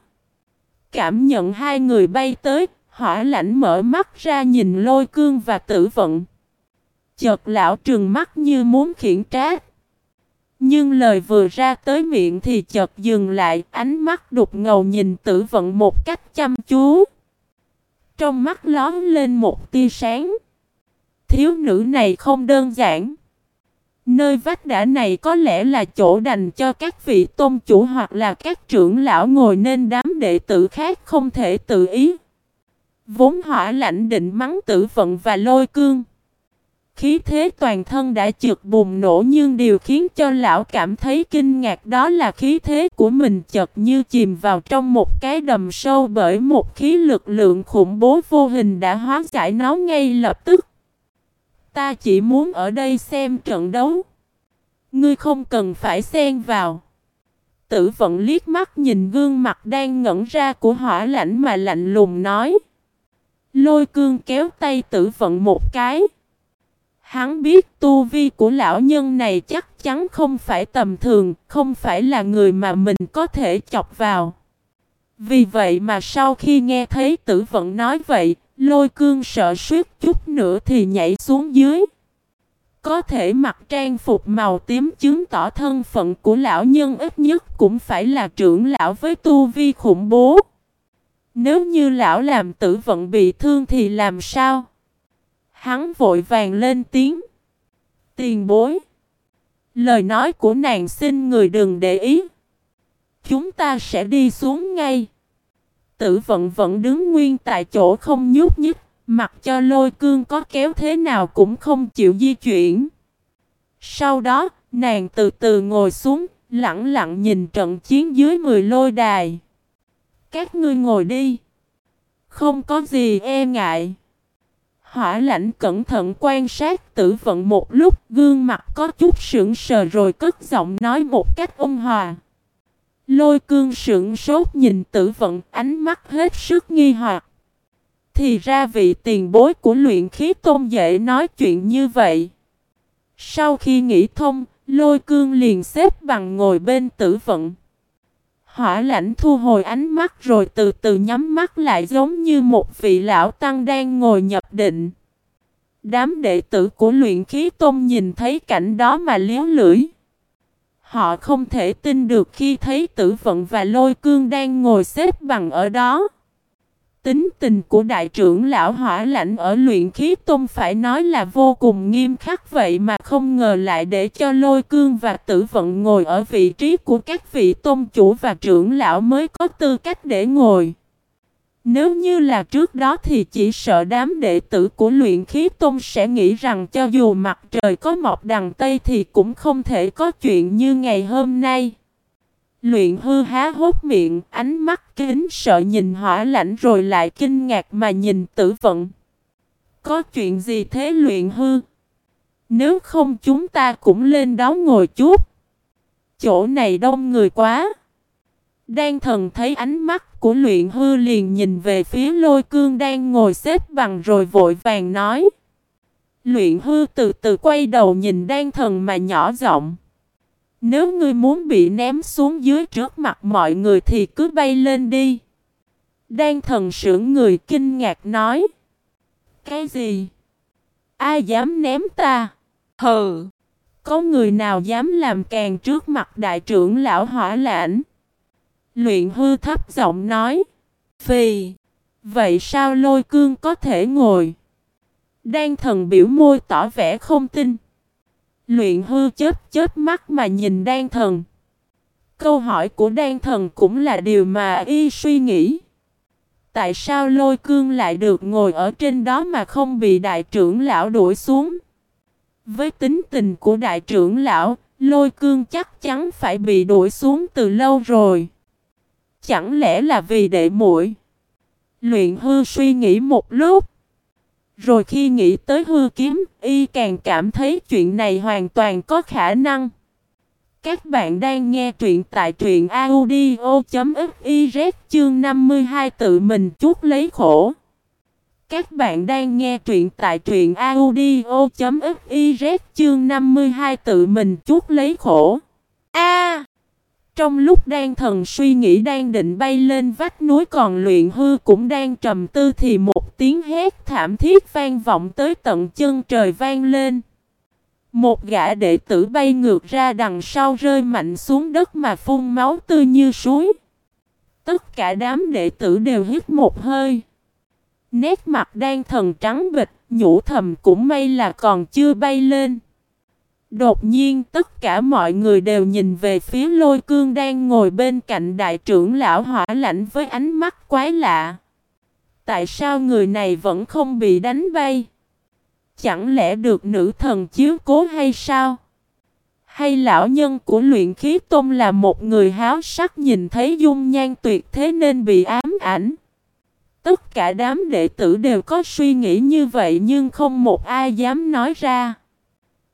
Cảm nhận hai người bay tới, Hỏa lãnh mở mắt ra nhìn lôi cương và tử vận. Chợt lão trừng mắt như muốn khiển trách. Nhưng lời vừa ra tới miệng thì chợt dừng lại, ánh mắt đục ngầu nhìn tử vận một cách chăm chú. Trong mắt lón lên một tia sáng. Thiếu nữ này không đơn giản. Nơi vách đá này có lẽ là chỗ đành cho các vị tôn chủ hoặc là các trưởng lão ngồi nên đám đệ tử khác không thể tự ý. Vốn hỏa lạnh định mắng tử vận và lôi cương. Khí thế toàn thân đã trượt bùng nổ nhưng điều khiến cho lão cảm thấy kinh ngạc đó là khí thế của mình chợt như chìm vào trong một cái đầm sâu bởi một khí lực lượng khủng bố vô hình đã hóa giải nó ngay lập tức. Ta chỉ muốn ở đây xem trận đấu. Ngươi không cần phải xen vào. Tử vận liếc mắt nhìn gương mặt đang ngẩn ra của hỏa lãnh mà lạnh lùng nói. Lôi cương kéo tay tử vận một cái. Hắn biết tu vi của lão nhân này chắc chắn không phải tầm thường, không phải là người mà mình có thể chọc vào. Vì vậy mà sau khi nghe thấy tử vận nói vậy, lôi cương sợ suýt chút nữa thì nhảy xuống dưới. Có thể mặc trang phục màu tím chứng tỏ thân phận của lão nhân ít nhất cũng phải là trưởng lão với tu vi khủng bố. Nếu như lão làm tử vận bị thương thì làm sao? Hắn vội vàng lên tiếng. Tiền bối. Lời nói của nàng xin người đừng để ý. Chúng ta sẽ đi xuống ngay. Tử vận vẫn đứng nguyên tại chỗ không nhúc nhích. Mặc cho lôi cương có kéo thế nào cũng không chịu di chuyển. Sau đó, nàng từ từ ngồi xuống, lặng lặng nhìn trận chiến dưới 10 lôi đài. Các ngươi ngồi đi. Không có gì e ngại. Hỏa lãnh cẩn thận quan sát tử vận một lúc, gương mặt có chút sững sờ rồi cất giọng nói một cách ôn hòa. Lôi cương sững sốt nhìn tử vận ánh mắt hết sức nghi hoặc. Thì ra vị tiền bối của luyện khí tôn dễ nói chuyện như vậy. Sau khi nghĩ thông, lôi cương liền xếp bằng ngồi bên tử vận. Hỏa lãnh thu hồi ánh mắt rồi từ từ nhắm mắt lại giống như một vị lão tăng đang ngồi nhập định. Đám đệ tử của luyện khí tôn nhìn thấy cảnh đó mà liếu lưỡi. Họ không thể tin được khi thấy tử vận và lôi cương đang ngồi xếp bằng ở đó. Tính tình của đại trưởng lão hỏa lãnh ở luyện khí tôn phải nói là vô cùng nghiêm khắc vậy mà không ngờ lại để cho lôi cương và tử vận ngồi ở vị trí của các vị tôn chủ và trưởng lão mới có tư cách để ngồi. Nếu như là trước đó thì chỉ sợ đám đệ tử của luyện khí tôn sẽ nghĩ rằng cho dù mặt trời có mọc đằng Tây thì cũng không thể có chuyện như ngày hôm nay. Luyện hư há hốt miệng, ánh mắt kính sợ nhìn hỏa lãnh rồi lại kinh ngạc mà nhìn tử vận. Có chuyện gì thế luyện hư? Nếu không chúng ta cũng lên đó ngồi chút. Chỗ này đông người quá. Đan thần thấy ánh mắt của luyện hư liền nhìn về phía lôi cương đang ngồi xếp bằng rồi vội vàng nói. Luyện hư từ từ quay đầu nhìn đan thần mà nhỏ giọng. Nếu ngươi muốn bị ném xuống dưới trước mặt mọi người thì cứ bay lên đi. Đan thần sưởng người kinh ngạc nói. Cái gì? Ai dám ném ta? Hừ! Có người nào dám làm càng trước mặt đại trưởng lão hỏa lãnh? Luyện hư thấp giọng nói. Phì! Vậy sao lôi cương có thể ngồi? Đan thần biểu môi tỏ vẻ không tin. Luyện hư chết chết mắt mà nhìn đan thần. Câu hỏi của đan thần cũng là điều mà y suy nghĩ. Tại sao lôi cương lại được ngồi ở trên đó mà không bị đại trưởng lão đuổi xuống? Với tính tình của đại trưởng lão, lôi cương chắc chắn phải bị đuổi xuống từ lâu rồi. Chẳng lẽ là vì đệ muội? Luyện hư suy nghĩ một lúc. Rồi khi nghĩ tới hư kiếm, y càng cảm thấy chuyện này hoàn toàn có khả năng. Các bạn đang nghe truyện tại truyện audio.fiz chương 52 tự mình chuốt lấy khổ. Các bạn đang nghe truyện tại truyện audio.fiz chương 52 tự mình chuốt lấy khổ. A trong lúc đang thần suy nghĩ đang định bay lên vách núi còn luyện hư cũng đang trầm tư thì một tiếng hét thảm thiết vang vọng tới tận chân trời vang lên. Một gã đệ tử bay ngược ra đằng sau rơi mạnh xuống đất mà phun máu tươi như suối. Tất cả đám đệ tử đều hít một hơi. Nét mặt đang thần trắng bịch, nhũ thầm cũng may là còn chưa bay lên. Đột nhiên, tất cả mọi người đều nhìn về phía lôi cương đang ngồi bên cạnh đại trưởng lão hỏa lạnh với ánh mắt quái lạ. Tại sao người này vẫn không bị đánh bay? chẳng lẽ được nữ thần chiếu cố hay sao? Hay lão nhân của luyện khí tôn là một người háo sắc nhìn thấy dung nhan tuyệt thế nên bị ám ảnh? Tất cả đám đệ tử đều có suy nghĩ như vậy nhưng không một ai dám nói ra.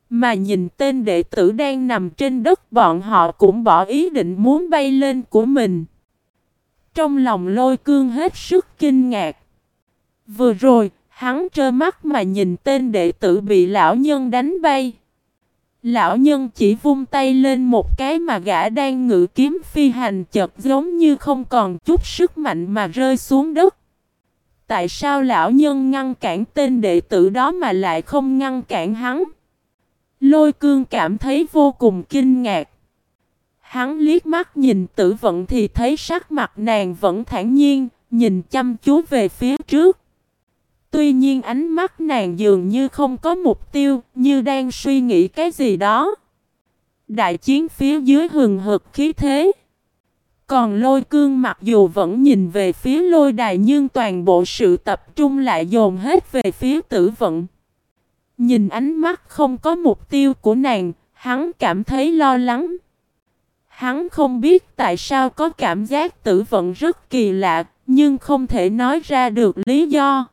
Mà nhìn tên đệ tử đang nằm trên đất bọn họ cũng bỏ ý định muốn bay lên của mình. Trong lòng lôi cương hết sức kinh ngạc. Vừa rồi, hắn trơ mắt mà nhìn tên đệ tử bị lão nhân đánh bay. Lão nhân chỉ vung tay lên một cái mà gã đang ngự kiếm phi hành chật giống như không còn chút sức mạnh mà rơi xuống đất. Tại sao lão nhân ngăn cản tên đệ tử đó mà lại không ngăn cản hắn? Lôi cương cảm thấy vô cùng kinh ngạc. Hắn liếc mắt nhìn tử vận thì thấy sắc mặt nàng vẫn thản nhiên, nhìn chăm chú về phía trước. Tuy nhiên ánh mắt nàng dường như không có mục tiêu, như đang suy nghĩ cái gì đó. Đại chiến phía dưới hừng hực khí thế. Còn lôi cương mặc dù vẫn nhìn về phía lôi đài nhưng toàn bộ sự tập trung lại dồn hết về phía tử vận. Nhìn ánh mắt không có mục tiêu của nàng, hắn cảm thấy lo lắng. Hắn không biết tại sao có cảm giác tử vận rất kỳ lạ, nhưng không thể nói ra được lý do.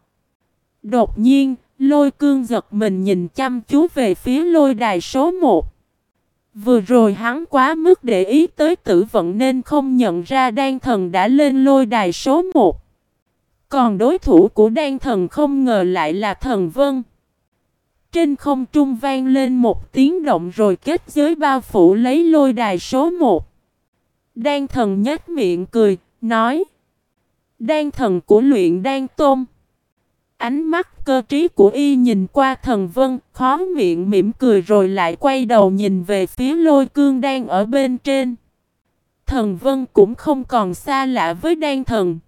Đột nhiên, lôi cương giật mình nhìn chăm chú về phía lôi đài số 1. Vừa rồi hắn quá mức để ý tới tử vận nên không nhận ra đan thần đã lên lôi đài số 1. Còn đối thủ của đan thần không ngờ lại là thần vân. Trên không trung vang lên một tiếng động rồi kết giới bao phủ lấy lôi đài số 1. Đan thần nhếch miệng cười, nói. Đan thần của luyện đan tôm. Ánh mắt cơ trí của y nhìn qua thần vân, khó miệng mỉm cười rồi lại quay đầu nhìn về phía lôi cương đang ở bên trên. Thần vân cũng không còn xa lạ với đan thần.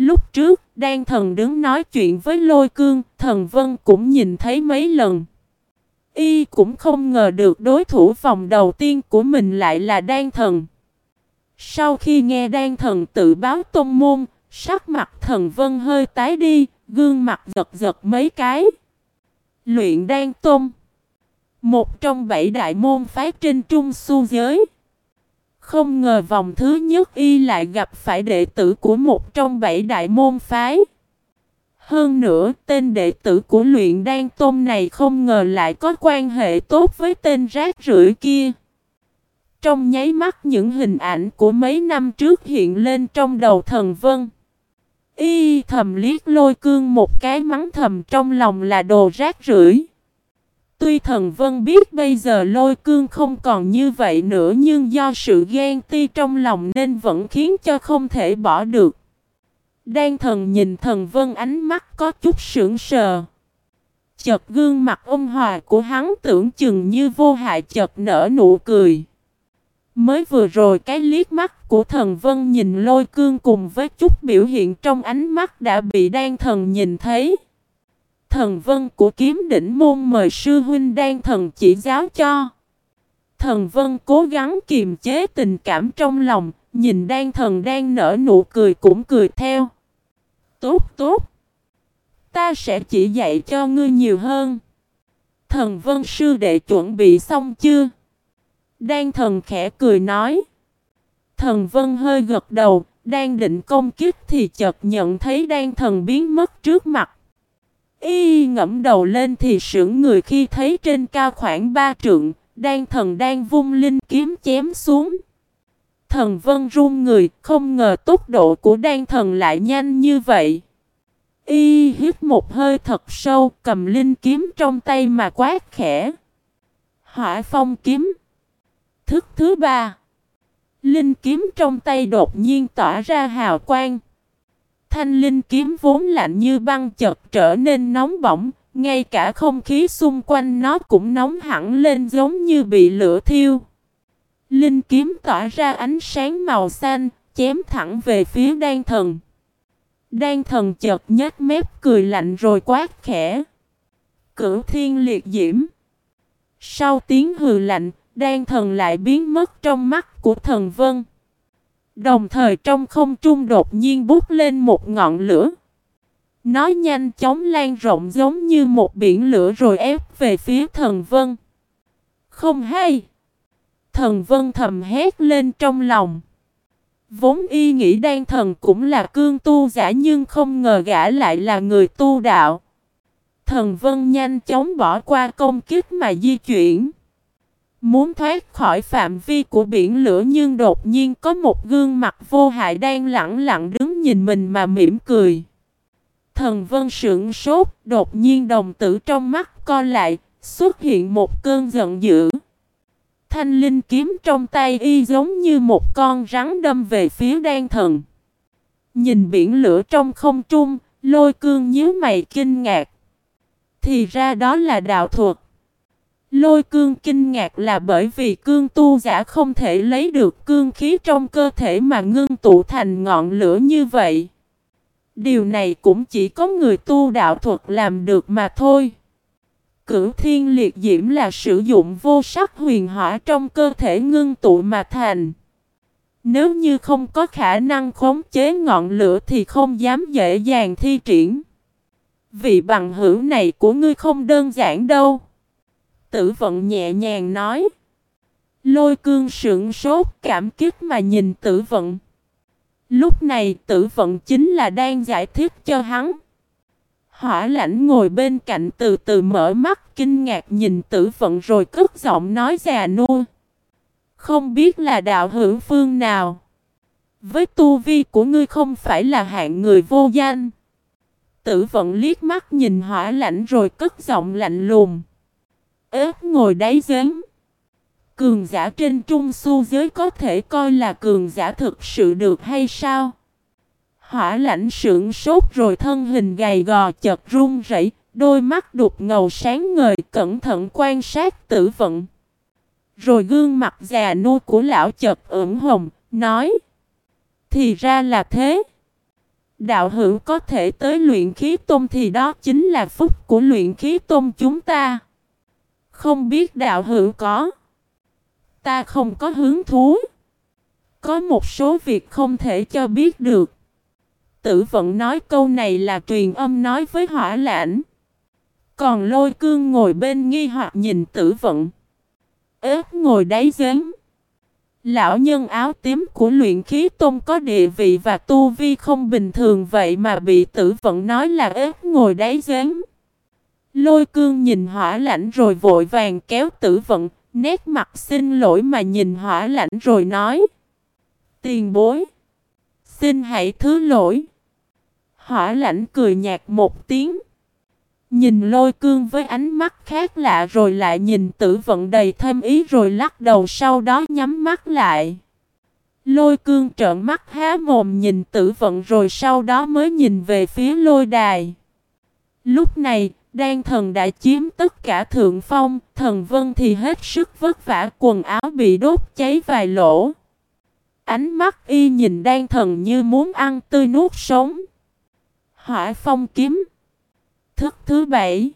Lúc trước, đan thần đứng nói chuyện với lôi cương, thần vân cũng nhìn thấy mấy lần. Y cũng không ngờ được đối thủ vòng đầu tiên của mình lại là đan thần. Sau khi nghe đan thần tự báo tôn môn, sắc mặt thần vân hơi tái đi, gương mặt giật giật mấy cái. Luyện đan tôn Một trong bảy đại môn phái trên trung su giới. Không ngờ vòng thứ nhất y lại gặp phải đệ tử của một trong bảy đại môn phái. Hơn nữa, tên đệ tử của luyện đan tôm này không ngờ lại có quan hệ tốt với tên rác rưởi kia. Trong nháy mắt những hình ảnh của mấy năm trước hiện lên trong đầu thần vân. Y thầm liếc lôi cương một cái mắng thầm trong lòng là đồ rác rưởi. Tuy thần vân biết bây giờ lôi cương không còn như vậy nữa nhưng do sự ghen ti trong lòng nên vẫn khiến cho không thể bỏ được. Đan thần nhìn thần vân ánh mắt có chút sững sờ. Chợt gương mặt ôn hòa của hắn tưởng chừng như vô hại chợt nở nụ cười. Mới vừa rồi cái liếc mắt của thần vân nhìn lôi cương cùng với chút biểu hiện trong ánh mắt đã bị đan thần nhìn thấy. Thần vân của kiếm đỉnh môn mời sư huynh đan thần chỉ giáo cho. Thần vân cố gắng kiềm chế tình cảm trong lòng, nhìn đan thần đang nở nụ cười cũng cười theo. Tốt tốt. Ta sẽ chỉ dạy cho ngươi nhiều hơn. Thần vân sư đệ chuẩn bị xong chưa? Đan thần khẽ cười nói. Thần vân hơi gật đầu, đang định công kích thì chợt nhận thấy đan thần biến mất trước mặt. Y ngẫm đầu lên thì sững người khi thấy trên cao khoảng ba trượng, đan thần đang vung linh kiếm chém xuống. Thần vân run người, không ngờ tốc độ của đan thần lại nhanh như vậy. Y hít một hơi thật sâu, cầm linh kiếm trong tay mà quát khẽ. Hỏa phong kiếm thức thứ ba. Linh kiếm trong tay đột nhiên tỏa ra hào quang. Thanh linh kiếm vốn lạnh như băng chợt trở nên nóng bỏng, ngay cả không khí xung quanh nó cũng nóng hẳn lên giống như bị lửa thiêu. Linh kiếm tỏa ra ánh sáng màu xanh, chém thẳng về phía đan thần. Đan thần chợt nhếch mép cười lạnh rồi quát khẽ. Cửu thiên liệt diễm. Sau tiếng hừ lạnh, Đan thần lại biến mất trong mắt của thần vân. Đồng thời trong không trung đột nhiên bút lên một ngọn lửa. Nó nhanh chóng lan rộng giống như một biển lửa rồi ép về phía thần vân. Không hay. Thần vân thầm hét lên trong lòng. Vốn y nghĩ đan thần cũng là cương tu giả nhưng không ngờ gã lại là người tu đạo. Thần vân nhanh chóng bỏ qua công kích mà di chuyển. Muốn thoát khỏi phạm vi của biển lửa nhưng đột nhiên có một gương mặt vô hại đang lặng lặng đứng nhìn mình mà mỉm cười. Thần vân sững sốt, đột nhiên đồng tử trong mắt co lại, xuất hiện một cơn giận dữ. Thanh linh kiếm trong tay y giống như một con rắn đâm về phía đan thần. Nhìn biển lửa trong không trung, lôi cương nhíu mày kinh ngạc. Thì ra đó là đạo thuật. Lôi cương kinh ngạc là bởi vì cương tu giả không thể lấy được cương khí trong cơ thể mà ngưng tụ thành ngọn lửa như vậy. Điều này cũng chỉ có người tu đạo thuật làm được mà thôi. Cửu thiên liệt diễm là sử dụng vô sắc huyền hỏa trong cơ thể ngưng tụ mà thành. Nếu như không có khả năng khống chế ngọn lửa thì không dám dễ dàng thi triển. Vị bằng hữu này của ngươi không đơn giản đâu. Tử vận nhẹ nhàng nói. Lôi cương sững sốt cảm kích mà nhìn tử vận. Lúc này tử vận chính là đang giải thích cho hắn. Hỏa lãnh ngồi bên cạnh từ từ mở mắt kinh ngạc nhìn tử vận rồi cất giọng nói già nua. Không biết là đạo hữu phương nào. Với tu vi của ngươi không phải là hạng người vô danh. Tử vận liếc mắt nhìn hỏa lãnh rồi cất giọng lạnh lùng ớt ngồi đáy giếng. Cường giả trên trung su giới có thể coi là cường giả thực sự được hay sao? Hỏa lãnh sưởng sốt rồi thân hình gầy gò chật run rẩy, đôi mắt đục ngầu sáng ngời cẩn thận quan sát tử vận. Rồi gương mặt già nua của lão chật ửng hồng, nói Thì ra là thế. Đạo hữu có thể tới luyện khí tôn thì đó chính là phúc của luyện khí tôn chúng ta. Không biết đạo hữu có. Ta không có hứng thú. Có một số việc không thể cho biết được. Tử vận nói câu này là truyền âm nói với hỏa lãnh. Còn lôi cương ngồi bên nghi hoặc nhìn tử vận. Ếch ngồi đáy giếng. Lão nhân áo tím của luyện khí tôn có địa vị và tu vi không bình thường vậy mà bị tử vận nói là ếch ngồi đáy giếng. Lôi cương nhìn hỏa lãnh rồi vội vàng kéo tử vận, nét mặt xin lỗi mà nhìn hỏa lãnh rồi nói. Tiền bối. Xin hãy thứ lỗi. Hỏa lãnh cười nhạt một tiếng. Nhìn lôi cương với ánh mắt khác lạ rồi lại nhìn tử vận đầy thêm ý rồi lắc đầu sau đó nhắm mắt lại. Lôi cương trợn mắt há mồm nhìn tử vận rồi sau đó mới nhìn về phía lôi đài. Lúc này, Đan thần đã chiếm tất cả thượng phong, thần vân thì hết sức vất vả quần áo bị đốt cháy vài lỗ. Ánh mắt y nhìn đan thần như muốn ăn tươi nuốt sống. Hỏa phong kiếm. Thức thứ bảy.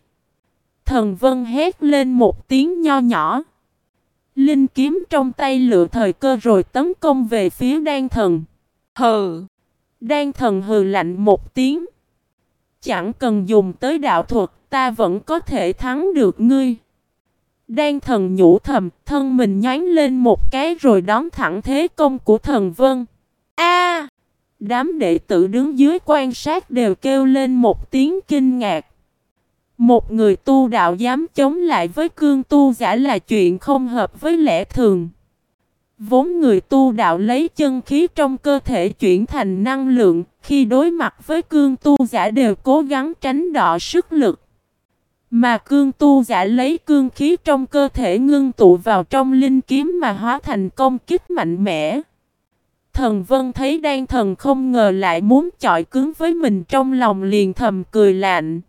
Thần vân hét lên một tiếng nho nhỏ. Linh kiếm trong tay lựa thời cơ rồi tấn công về phía đan thần. Hừ. Đan thần hừ lạnh một tiếng. Chẳng cần dùng tới đạo thuật ta vẫn có thể thắng được ngươi. Đan thần nhủ thầm, thân mình nhánh lên một cái rồi đón thẳng thế công của thần vân. A! đám đệ tử đứng dưới quan sát đều kêu lên một tiếng kinh ngạc. Một người tu đạo dám chống lại với cương tu giả là chuyện không hợp với lẽ thường. Vốn người tu đạo lấy chân khí trong cơ thể chuyển thành năng lượng, khi đối mặt với cương tu giả đều cố gắng tránh đọ sức lực. Mà cương tu giả lấy cương khí trong cơ thể ngưng tụ vào trong linh kiếm mà hóa thành công kích mạnh mẽ. Thần Vân thấy đan thần không ngờ lại muốn chọi cứng với mình trong lòng liền thầm cười lạnh.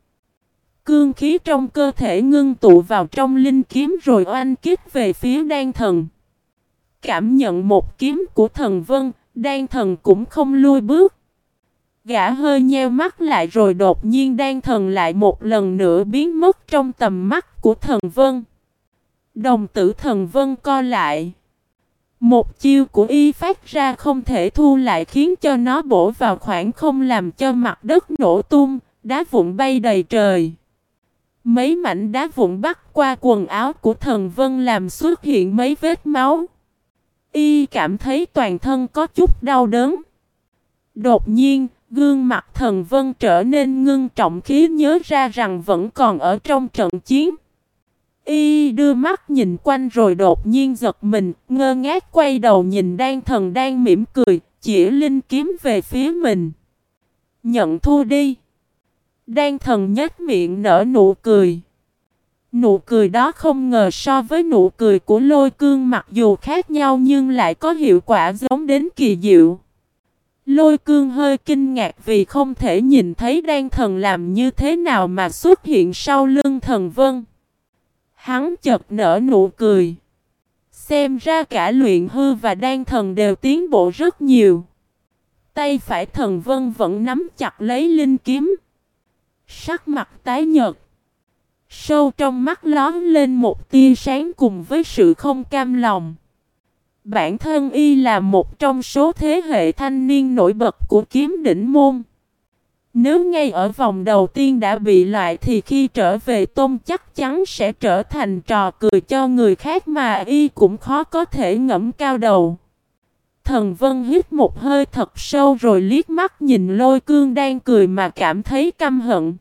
Cương khí trong cơ thể ngưng tụ vào trong linh kiếm rồi oanh kích về phía đan thần. Cảm nhận một kiếm của thần Vân, đan thần cũng không lui bước. Gã hơi nheo mắt lại rồi đột nhiên đang thần lại một lần nữa biến mất trong tầm mắt của thần vân. Đồng tử thần vân co lại. Một chiêu của y phát ra không thể thu lại khiến cho nó bổ vào khoảng không làm cho mặt đất nổ tung, đá vụn bay đầy trời. Mấy mảnh đá vụn bắt qua quần áo của thần vân làm xuất hiện mấy vết máu. Y cảm thấy toàn thân có chút đau đớn. Đột nhiên, gương mặt thần vân trở nên ngưng trọng khí nhớ ra rằng vẫn còn ở trong trận chiến. Y đưa mắt nhìn quanh rồi đột nhiên giật mình, ngơ ngác quay đầu nhìn đan thần đang mỉm cười, chỉ linh kiếm về phía mình. Nhận thua đi. Đan thần nhếch miệng nở nụ cười. Nụ cười đó không ngờ so với nụ cười của lôi cương mặc dù khác nhau nhưng lại có hiệu quả giống đến kỳ diệu. Lôi cương hơi kinh ngạc vì không thể nhìn thấy đan thần làm như thế nào mà xuất hiện sau lưng thần vân. Hắn chợt nở nụ cười. Xem ra cả luyện hư và đan thần đều tiến bộ rất nhiều. Tay phải thần vân vẫn nắm chặt lấy linh kiếm. Sắc mặt tái nhợt. Sâu trong mắt lón lên một tia sáng cùng với sự không cam lòng. Bản thân y là một trong số thế hệ thanh niên nổi bật của kiếm đỉnh môn. Nếu ngay ở vòng đầu tiên đã bị loại thì khi trở về tôn chắc chắn sẽ trở thành trò cười cho người khác mà y cũng khó có thể ngẫm cao đầu. Thần Vân hít một hơi thật sâu rồi liếc mắt nhìn lôi cương đang cười mà cảm thấy căm hận.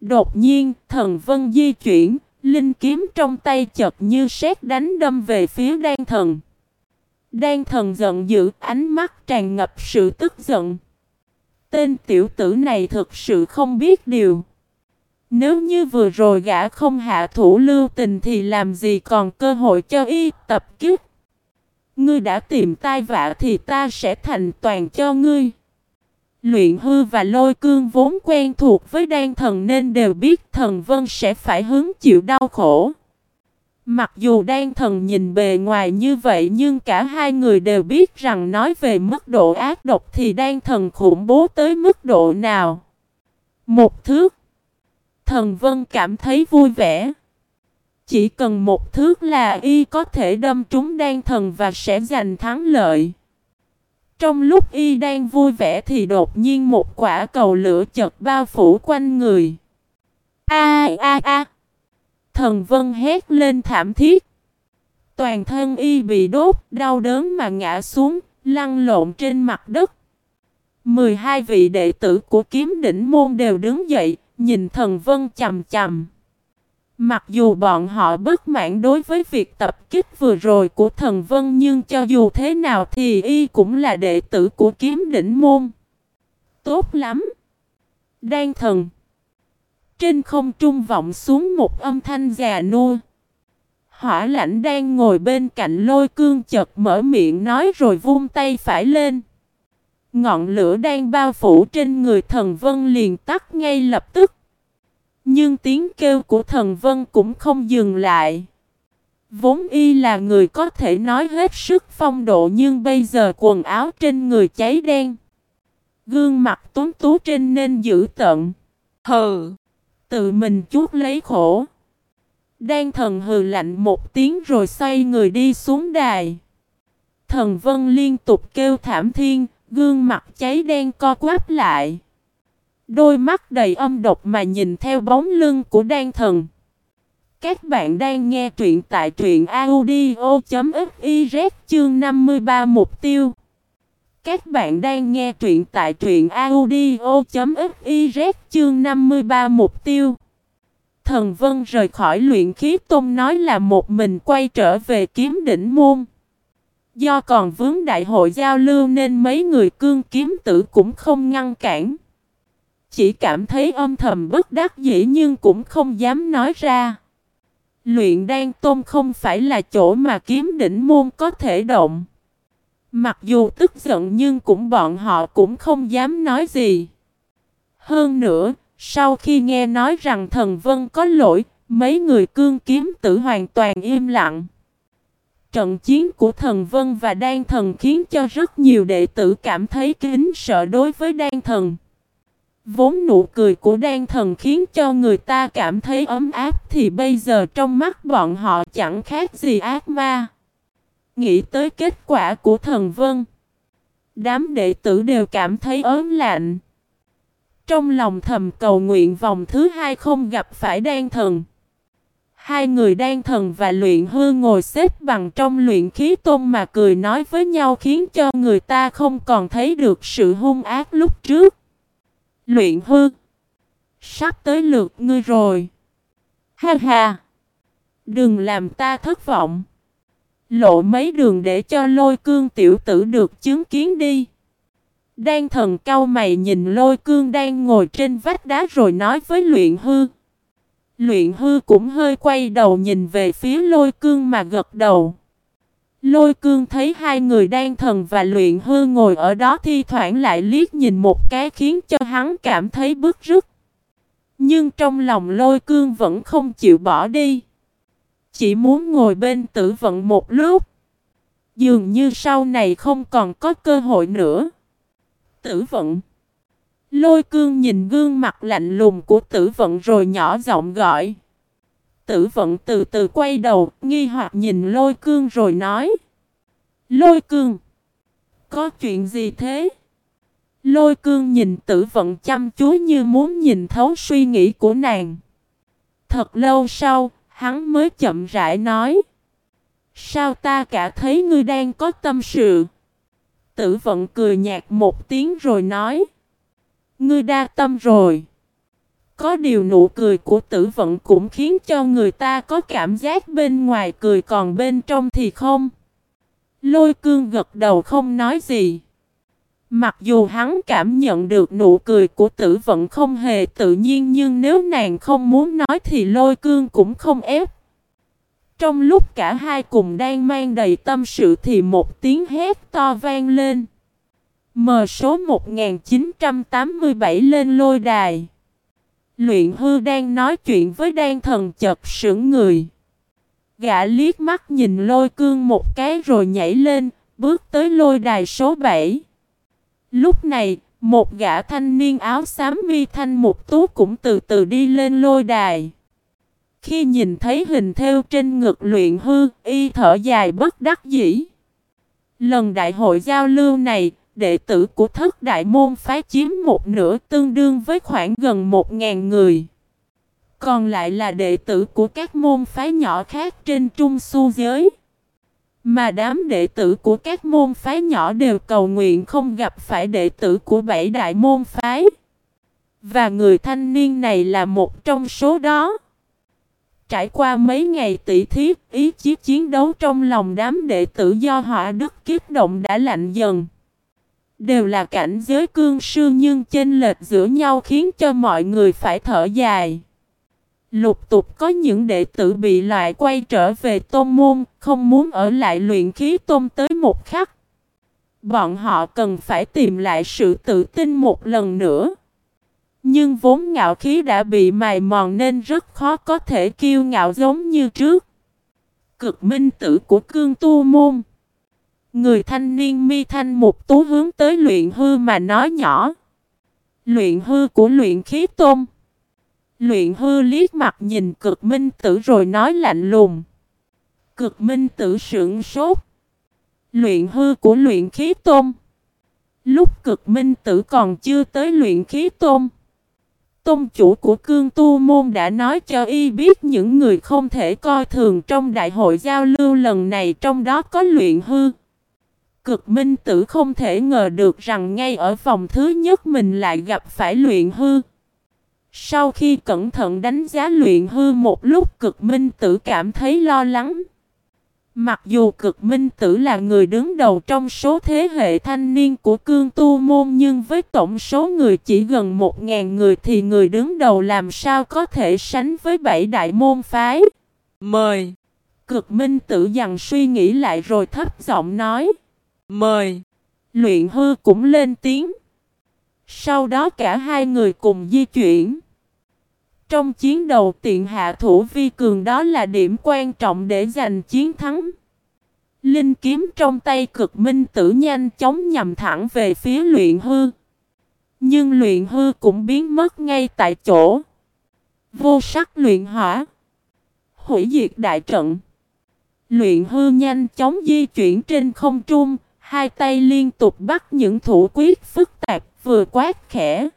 Đột nhiên, thần Vân di chuyển, linh kiếm trong tay chật như sét đánh đâm về phía đan thần. Đan thần giận dữ, ánh mắt tràn ngập sự tức giận. Tên tiểu tử này thực sự không biết điều. Nếu như vừa rồi gã không hạ thủ lưu tình thì làm gì còn cơ hội cho y tập kích. Ngươi đã tìm tai vạ thì ta sẽ thành toàn cho ngươi. Luyện hư và lôi cương vốn quen thuộc với đan thần nên đều biết thần vân sẽ phải hứng chịu đau khổ. Mặc dù đang thần nhìn bề ngoài như vậy nhưng cả hai người đều biết rằng nói về mức độ ác độc thì đang thần khủng bố tới mức độ nào. Một thước. Thần Vân cảm thấy vui vẻ. Chỉ cần một thước là y có thể đâm trúng đan thần và sẽ giành thắng lợi. Trong lúc y đang vui vẻ thì đột nhiên một quả cầu lửa chật bao phủ quanh người. A a a! Thần Vân hét lên thảm thiết. Toàn thân y bị đốt, đau đớn mà ngã xuống, lăn lộn trên mặt đất. 12 vị đệ tử của kiếm đỉnh môn đều đứng dậy, nhìn thần Vân chầm chầm. Mặc dù bọn họ bất mãn đối với việc tập kích vừa rồi của thần Vân nhưng cho dù thế nào thì y cũng là đệ tử của kiếm đỉnh môn. Tốt lắm! Đan thần trên không trung vọng xuống một âm thanh già nua. Hỏa lãnh đang ngồi bên cạnh lôi cương chật mở miệng nói rồi vung tay phải lên. Ngọn lửa đang bao phủ trên người thần Vân liền tắt ngay lập tức. Nhưng tiếng kêu của thần vân cũng không dừng lại. Vốn y là người có thể nói hết sức phong độ nhưng bây giờ quần áo trên người cháy đen. Gương mặt tuấn tú trên nên giữ tận. Hừ! Tự mình chuốt lấy khổ. Đan thần hừ lạnh một tiếng rồi xoay người đi xuống đài. Thần vân liên tục kêu thảm thiên, gương mặt cháy đen co quắp lại. Đôi mắt đầy âm độc mà nhìn theo bóng lưng của đan thần. Các bạn đang nghe truyện tại truyện audio.fiz chương 53 mục tiêu. Các bạn đang nghe truyện tại truyện audio.fiz chương 53 mục tiêu. Thần Vân rời khỏi luyện khí tôn nói là một mình quay trở về kiếm đỉnh môn. Do còn vướng đại hội giao lưu nên mấy người cương kiếm tử cũng không ngăn cản. Chỉ cảm thấy âm thầm bất đắc dĩ nhưng cũng không dám nói ra. Luyện đan tôn không phải là chỗ mà kiếm đỉnh môn có thể động. Mặc dù tức giận nhưng cũng bọn họ cũng không dám nói gì. Hơn nữa, sau khi nghe nói rằng thần vân có lỗi, mấy người cương kiếm tử hoàn toàn im lặng. Trận chiến của thần vân và đan thần khiến cho rất nhiều đệ tử cảm thấy kính sợ đối với đan thần. Vốn nụ cười của đan thần khiến cho người ta cảm thấy ấm áp thì bây giờ trong mắt bọn họ chẳng khác gì ác ma. Nghĩ tới kết quả của thần vân. Đám đệ tử đều cảm thấy ớn lạnh. Trong lòng thầm cầu nguyện vòng thứ hai không gặp phải đan thần. Hai người đan thần và luyện hư ngồi xếp bằng trong luyện khí tôn mà cười nói với nhau khiến cho người ta không còn thấy được sự hung ác lúc trước. Luyện hư. Sắp tới lượt ngươi rồi. Ha ha. Đừng làm ta thất vọng. Lộ mấy đường để cho lôi cương tiểu tử được chứng kiến đi. Đan thần cao mày nhìn lôi cương đang ngồi trên vách đá rồi nói với luyện hư. Luyện hư cũng hơi quay đầu nhìn về phía lôi cương mà gật đầu. Lôi cương thấy hai người đan thần và luyện hư ngồi ở đó thi thoảng lại liếc nhìn một cái khiến cho hắn cảm thấy bức rứt. Nhưng trong lòng lôi cương vẫn không chịu bỏ đi. Chỉ muốn ngồi bên tử vận một lúc. Dường như sau này không còn có cơ hội nữa. Tử vận. Lôi cương nhìn gương mặt lạnh lùng của tử vận rồi nhỏ giọng gọi. Tử vận từ từ quay đầu, nghi hoặc nhìn lôi cương rồi nói. Lôi cương. Có chuyện gì thế? Lôi cương nhìn tử vận chăm chú như muốn nhìn thấu suy nghĩ của nàng. Thật lâu sau, hắn mới chậm rãi nói. Sao ta cả thấy ngươi đang có tâm sự? Tử vận cười nhạt một tiếng rồi nói. Ngươi đa tâm rồi. Có điều nụ cười của tử vận cũng khiến cho người ta có cảm giác bên ngoài cười còn bên trong thì không. Lôi cương gật đầu không nói gì. Mặc dù hắn cảm nhận được nụ cười của tử vận không hề tự nhiên nhưng nếu nàng không muốn nói thì lôi cương cũng không ép. Trong lúc cả hai cùng đang mang đầy tâm sự thì một tiếng hét to vang lên. Mờ số 1987 lên lôi đài. Luyện hư đang nói chuyện với đan thần chật sững người. Gã liếc mắt nhìn lôi cương một cái rồi nhảy lên, bước tới lôi đài số 7. Lúc này, một gã thanh niên áo xám mi thanh một tú cũng từ từ đi lên lôi đài. Khi nhìn thấy hình theo trên ngực luyện hư, y thở dài bất đắc dĩ. Lần đại hội giao lưu này, đệ tử của thất đại môn phái chiếm một nửa tương đương với khoảng gần một ngàn người. Còn lại là đệ tử của các môn phái nhỏ khác trên trung su giới. Mà đám đệ tử của các môn phái nhỏ đều cầu nguyện không gặp phải đệ tử của bảy đại môn phái. Và người thanh niên này là một trong số đó. Trải qua mấy ngày tỷ thiết, ý chí chiến đấu trong lòng đám đệ tử do họa đức kiếp động đã lạnh dần. Đều là cảnh giới cương sư nhưng chênh lệch giữa nhau khiến cho mọi người phải thở dài. Lục tục có những đệ tử bị loại quay trở về tôn môn, không muốn ở lại luyện khí tôn tới một khắc. Bọn họ cần phải tìm lại sự tự tin một lần nữa. Nhưng vốn ngạo khí đã bị mài mòn nên rất khó có thể kiêu ngạo giống như trước. Cực minh tử của cương tu môn. Người thanh niên mi thanh một tú hướng tới luyện hư mà nói nhỏ. Luyện hư của luyện khí tôn. Luyện hư liếc mặt nhìn cực minh tử rồi nói lạnh lùng. Cực minh tử sững sốt. Luyện hư của luyện khí tôn. Lúc cực minh tử còn chưa tới luyện khí tôn. Tôn chủ của cương tu môn đã nói cho y biết những người không thể coi thường trong đại hội giao lưu lần này trong đó có luyện hư. Cực minh tử không thể ngờ được rằng ngay ở vòng thứ nhất mình lại gặp phải luyện hư. Sau khi cẩn thận đánh giá luyện hư một lúc cực minh tử cảm thấy lo lắng. Mặc dù cực minh tử là người đứng đầu trong số thế hệ thanh niên của cương tu môn nhưng với tổng số người chỉ gần một ngàn người thì người đứng đầu làm sao có thể sánh với bảy đại môn phái. Mời! Cực minh tử dằn suy nghĩ lại rồi thấp giọng nói. Mời! Luyện hư cũng lên tiếng. Sau đó cả hai người cùng di chuyển. Trong chiến đầu tiện hạ thủ vi cường đó là điểm quan trọng để giành chiến thắng. Linh kiếm trong tay cực minh tử nhanh chóng nhằm thẳng về phía luyện hư. Nhưng luyện hư cũng biến mất ngay tại chỗ. Vô sắc luyện hỏa. Hủy diệt đại trận. Luyện hư nhanh chóng di chuyển trên không trung. Hai tay liên tục bắt những thủ quyết phức tạp vừa quát khẽ.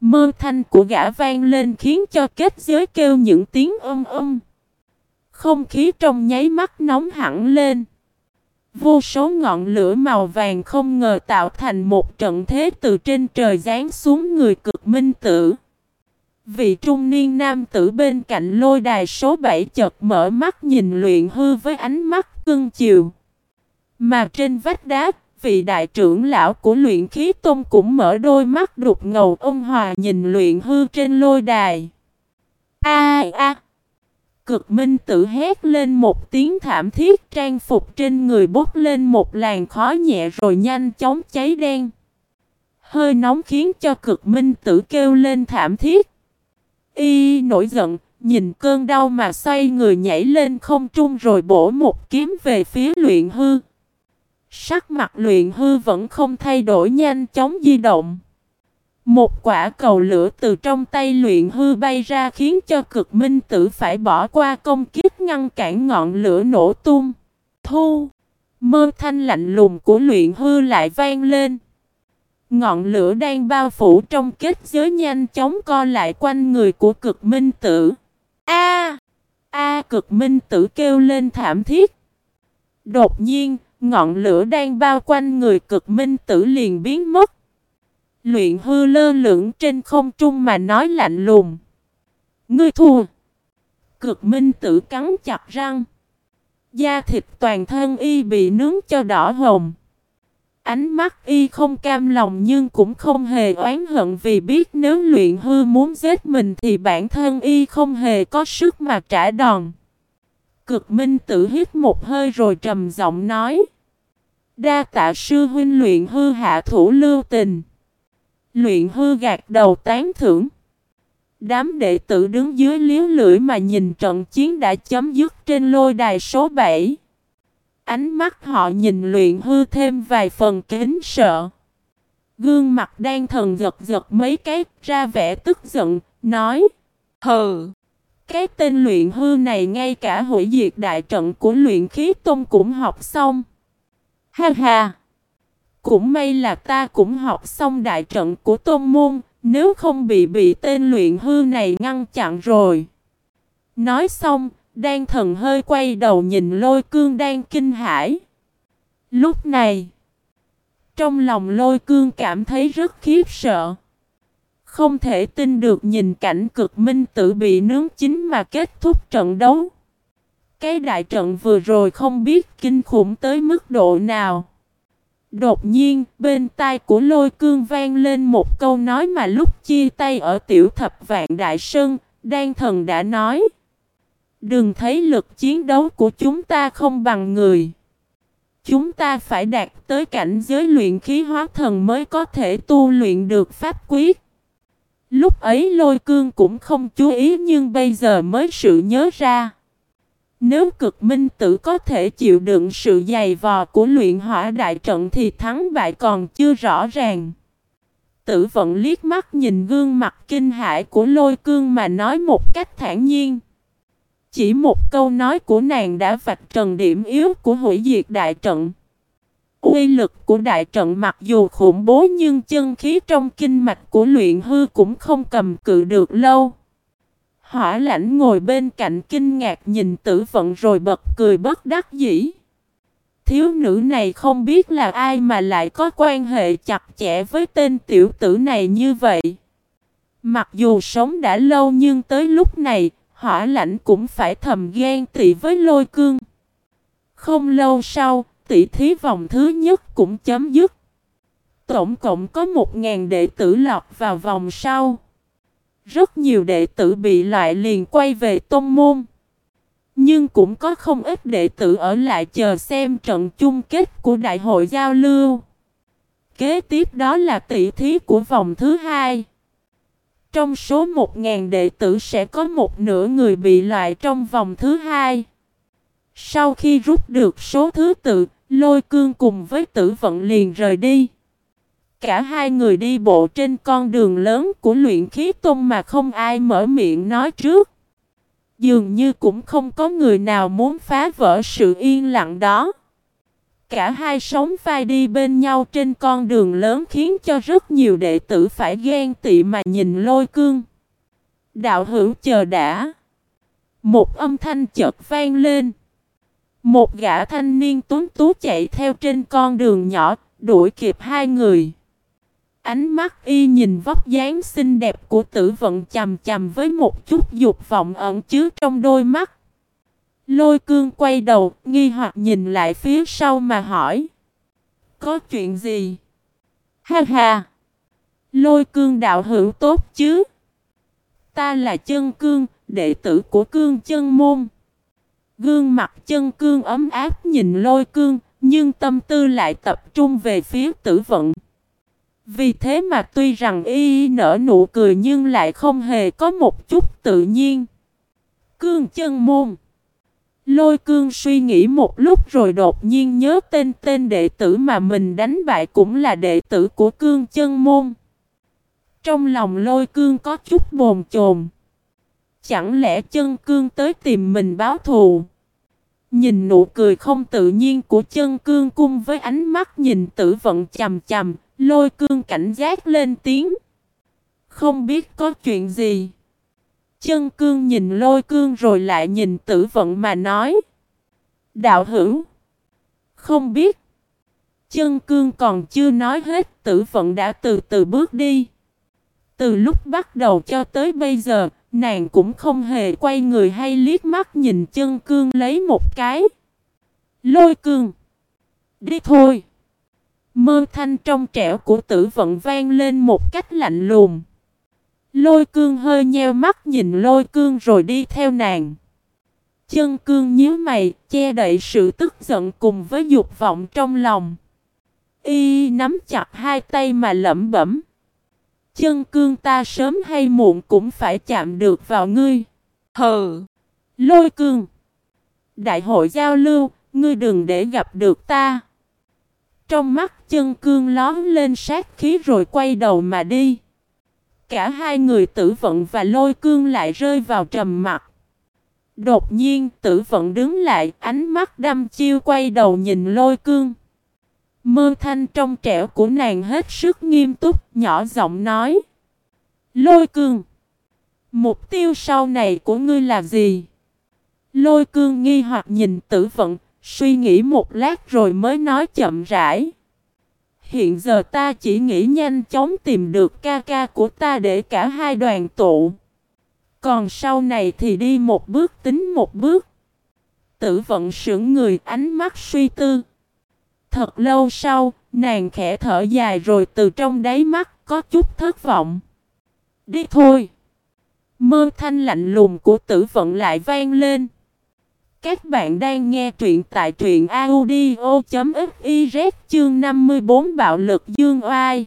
Mơ thanh của gã vang lên khiến cho kết giới kêu những tiếng âm âm. Không khí trong nháy mắt nóng hẳn lên. Vô số ngọn lửa màu vàng không ngờ tạo thành một trận thế từ trên trời giáng xuống người cực minh tử. Vị trung niên nam tử bên cạnh lôi đài số 7 chợt mở mắt nhìn luyện hư với ánh mắt cưng chiều. Mà trên vách đá, vị đại trưởng lão của luyện khí tôn cũng mở đôi mắt đục ngầu ông hòa nhìn luyện hư trên lôi đài. A a Cực minh tự hét lên một tiếng thảm thiết trang phục trên người bốc lên một làn khói nhẹ rồi nhanh chóng cháy đen. Hơi nóng khiến cho cực minh tử kêu lên thảm thiết. Y nổi giận, nhìn cơn đau mà xoay người nhảy lên không trung rồi bổ một kiếm về phía luyện hư. Sắc mặt luyện hư vẫn không thay đổi nhanh chóng di động. Một quả cầu lửa từ trong tay luyện hư bay ra khiến cho cực minh tử phải bỏ qua công kiếp ngăn cản ngọn lửa nổ tung. Thu! Mơ thanh lạnh lùng của luyện hư lại vang lên. Ngọn lửa đang bao phủ trong kết giới nhanh chóng co lại quanh người của cực minh tử. A! A cực minh tử kêu lên thảm thiết. Đột nhiên, ngọn lửa đang bao quanh người cực minh tử liền biến mất. Luyện hư lơ lửng trên không trung mà nói lạnh lùng. Ngươi thua. Cực minh tử cắn chặt răng. Da thịt toàn thân y bị nướng cho đỏ hồng. Ánh mắt y không cam lòng nhưng cũng không hề oán hận vì biết nếu luyện hư muốn giết mình thì bản thân y không hề có sức mà trả đòn. Cực minh tử hít một hơi rồi trầm giọng nói. Đa tạ sư huynh luyện hư hạ thủ lưu tình. Luyện hư gạt đầu tán thưởng. Đám đệ tử đứng dưới liếu lưỡi mà nhìn trận chiến đã chấm dứt trên lôi đài số 7. Ánh mắt họ nhìn luyện hư thêm vài phần kính sợ. Gương mặt đang thần giật giật mấy cái ra vẻ tức giận, nói Hừ, cái tên luyện hư này ngay cả hủy diệt đại trận của luyện khí tôn cũng học xong. Ha ha! Cũng may là ta cũng học xong đại trận của tôn môn, nếu không bị bị tên luyện hư này ngăn chặn rồi. Nói xong, đang thần hơi quay đầu nhìn lôi cương đang kinh hãi. Lúc này, trong lòng lôi cương cảm thấy rất khiếp sợ. Không thể tin được nhìn cảnh cực minh tử bị nướng chính mà kết thúc trận đấu. Cái đại trận vừa rồi không biết kinh khủng tới mức độ nào. Đột nhiên, bên tai của lôi cương vang lên một câu nói mà lúc chia tay ở tiểu thập vạn đại sơn, đan thần đã nói. Đừng thấy lực chiến đấu của chúng ta không bằng người. Chúng ta phải đạt tới cảnh giới luyện khí hóa thần mới có thể tu luyện được pháp quyết. Lúc ấy lôi cương cũng không chú ý nhưng bây giờ mới sự nhớ ra. Nếu cực minh tử có thể chịu đựng sự dày vò của luyện hỏa đại trận thì thắng bại còn chưa rõ ràng. Tử vận liếc mắt nhìn gương mặt kinh hãi của lôi cương mà nói một cách thản nhiên. Chỉ một câu nói của nàng đã vạch trần điểm yếu của hủy diệt đại trận. Uy lực của đại trận mặc dù khủng bố nhưng chân khí trong kinh mạch của luyện hư cũng không cầm cự được lâu. Hỏa lãnh ngồi bên cạnh kinh ngạc nhìn tử vận rồi bật cười bất đắc dĩ. Thiếu nữ này không biết là ai mà lại có quan hệ chặt chẽ với tên tiểu tử này như vậy. Mặc dù sống đã lâu nhưng tới lúc này, hỏa lãnh cũng phải thầm ghen tị với lôi cương. Không lâu sau, tỷ thí vòng thứ nhất cũng chấm dứt. Tổng cộng có 1.000 đệ tử lọt vào vòng sau. Rất nhiều đệ tử bị loại liền quay về tôn môn. Nhưng cũng có không ít đệ tử ở lại chờ xem trận chung kết của đại hội giao lưu. Kế tiếp đó là tỷ thí của vòng thứ hai. Trong số 1.000 đệ tử sẽ có một nửa người bị loại trong vòng thứ hai. Sau khi rút được số thứ tự, lôi cương cùng với tử vận liền rời đi. Cả hai người đi bộ trên con đường lớn của luyện khí tôn mà không ai mở miệng nói trước. Dường như cũng không có người nào muốn phá vỡ sự yên lặng đó. Cả hai sống vai đi bên nhau trên con đường lớn khiến cho rất nhiều đệ tử phải ghen tị mà nhìn lôi cương. Đạo hữu chờ đã. Một âm thanh chợt vang lên. Một gã thanh niên tuấn tú chạy theo trên con đường nhỏ, đuổi kịp hai người. Ánh mắt y nhìn vóc dáng xinh đẹp của tử vận chầm chầm với một chút dục vọng ẩn chứa trong đôi mắt. Lôi cương quay đầu, nghi hoặc nhìn lại phía sau mà hỏi. Có chuyện gì? Ha ha! Lôi cương đạo hữu tốt chứ? Ta là chân cương, đệ tử của cương chân môn. Gương mặt chân cương ấm áp nhìn lôi cương, nhưng tâm tư lại tập trung về phía tử vận. Vì thế mà tuy rằng y nở nụ cười nhưng lại không hề có một chút tự nhiên. Cương chân môn Lôi cương suy nghĩ một lúc rồi đột nhiên nhớ tên tên đệ tử mà mình đánh bại cũng là đệ tử của cương chân môn. Trong lòng lôi cương có chút bồn chồn. Chẳng lẽ chân cương tới tìm mình báo thù? Nhìn nụ cười không tự nhiên của chân cương cung với ánh mắt nhìn tử vận chầm chầm, lôi cương cảnh giác lên tiếng. Không biết có chuyện gì. Chân cương nhìn lôi cương rồi lại nhìn tử vận mà nói. Đạo hữu. Không biết. Chân cương còn chưa nói hết tử vận đã từ từ bước đi. Từ lúc bắt đầu cho tới bây giờ, nàng cũng không hề quay người hay liếc mắt nhìn chân cương lấy một cái. Lôi cương. Đi thôi. Mơ thanh trong trẻo của tử vận vang lên một cách lạnh lùng. Lôi cương hơi nheo mắt nhìn lôi cương rồi đi theo nàng. Chân cương nhíu mày, che đậy sự tức giận cùng với dục vọng trong lòng. Y nắm chặt hai tay mà lẩm bẩm. Chân cương ta sớm hay muộn cũng phải chạm được vào ngươi. Hừ! Lôi cương! Đại hội giao lưu, ngươi đừng để gặp được ta. Trong mắt chân cương lón lên sát khí rồi quay đầu mà đi. Cả hai người tử vận và lôi cương lại rơi vào trầm mặt. Đột nhiên tử vận đứng lại, ánh mắt đăm chiêu quay đầu nhìn lôi cương. Mơ thanh trong trẻo của nàng hết sức nghiêm túc, nhỏ giọng nói. Lôi cương! Mục tiêu sau này của ngươi là gì? Lôi cương nghi hoặc nhìn tử vận, suy nghĩ một lát rồi mới nói chậm rãi. Hiện giờ ta chỉ nghĩ nhanh chóng tìm được ca ca của ta để cả hai đoàn tụ. Còn sau này thì đi một bước tính một bước. Tử vận sững người ánh mắt suy tư. Thật lâu sau, nàng khẽ thở dài rồi từ trong đáy mắt có chút thất vọng. Đi thôi. Mơ thanh lạnh lùng của tử vận lại vang lên. Các bạn đang nghe truyện tại truyện audio.fiz chương 54 bạo lực dương oai.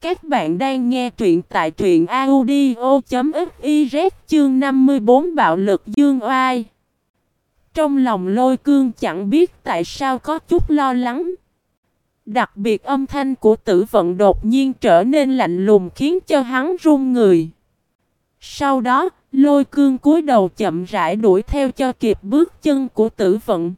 Các bạn đang nghe truyện tại truyện audio.fiz chương 54 bạo lực dương oai. Trong lòng lôi cương chẳng biết tại sao có chút lo lắng. Đặc biệt âm thanh của tử vận đột nhiên trở nên lạnh lùng khiến cho hắn run người. Sau đó, lôi cương cúi đầu chậm rãi đuổi theo cho kịp bước chân của tử vận.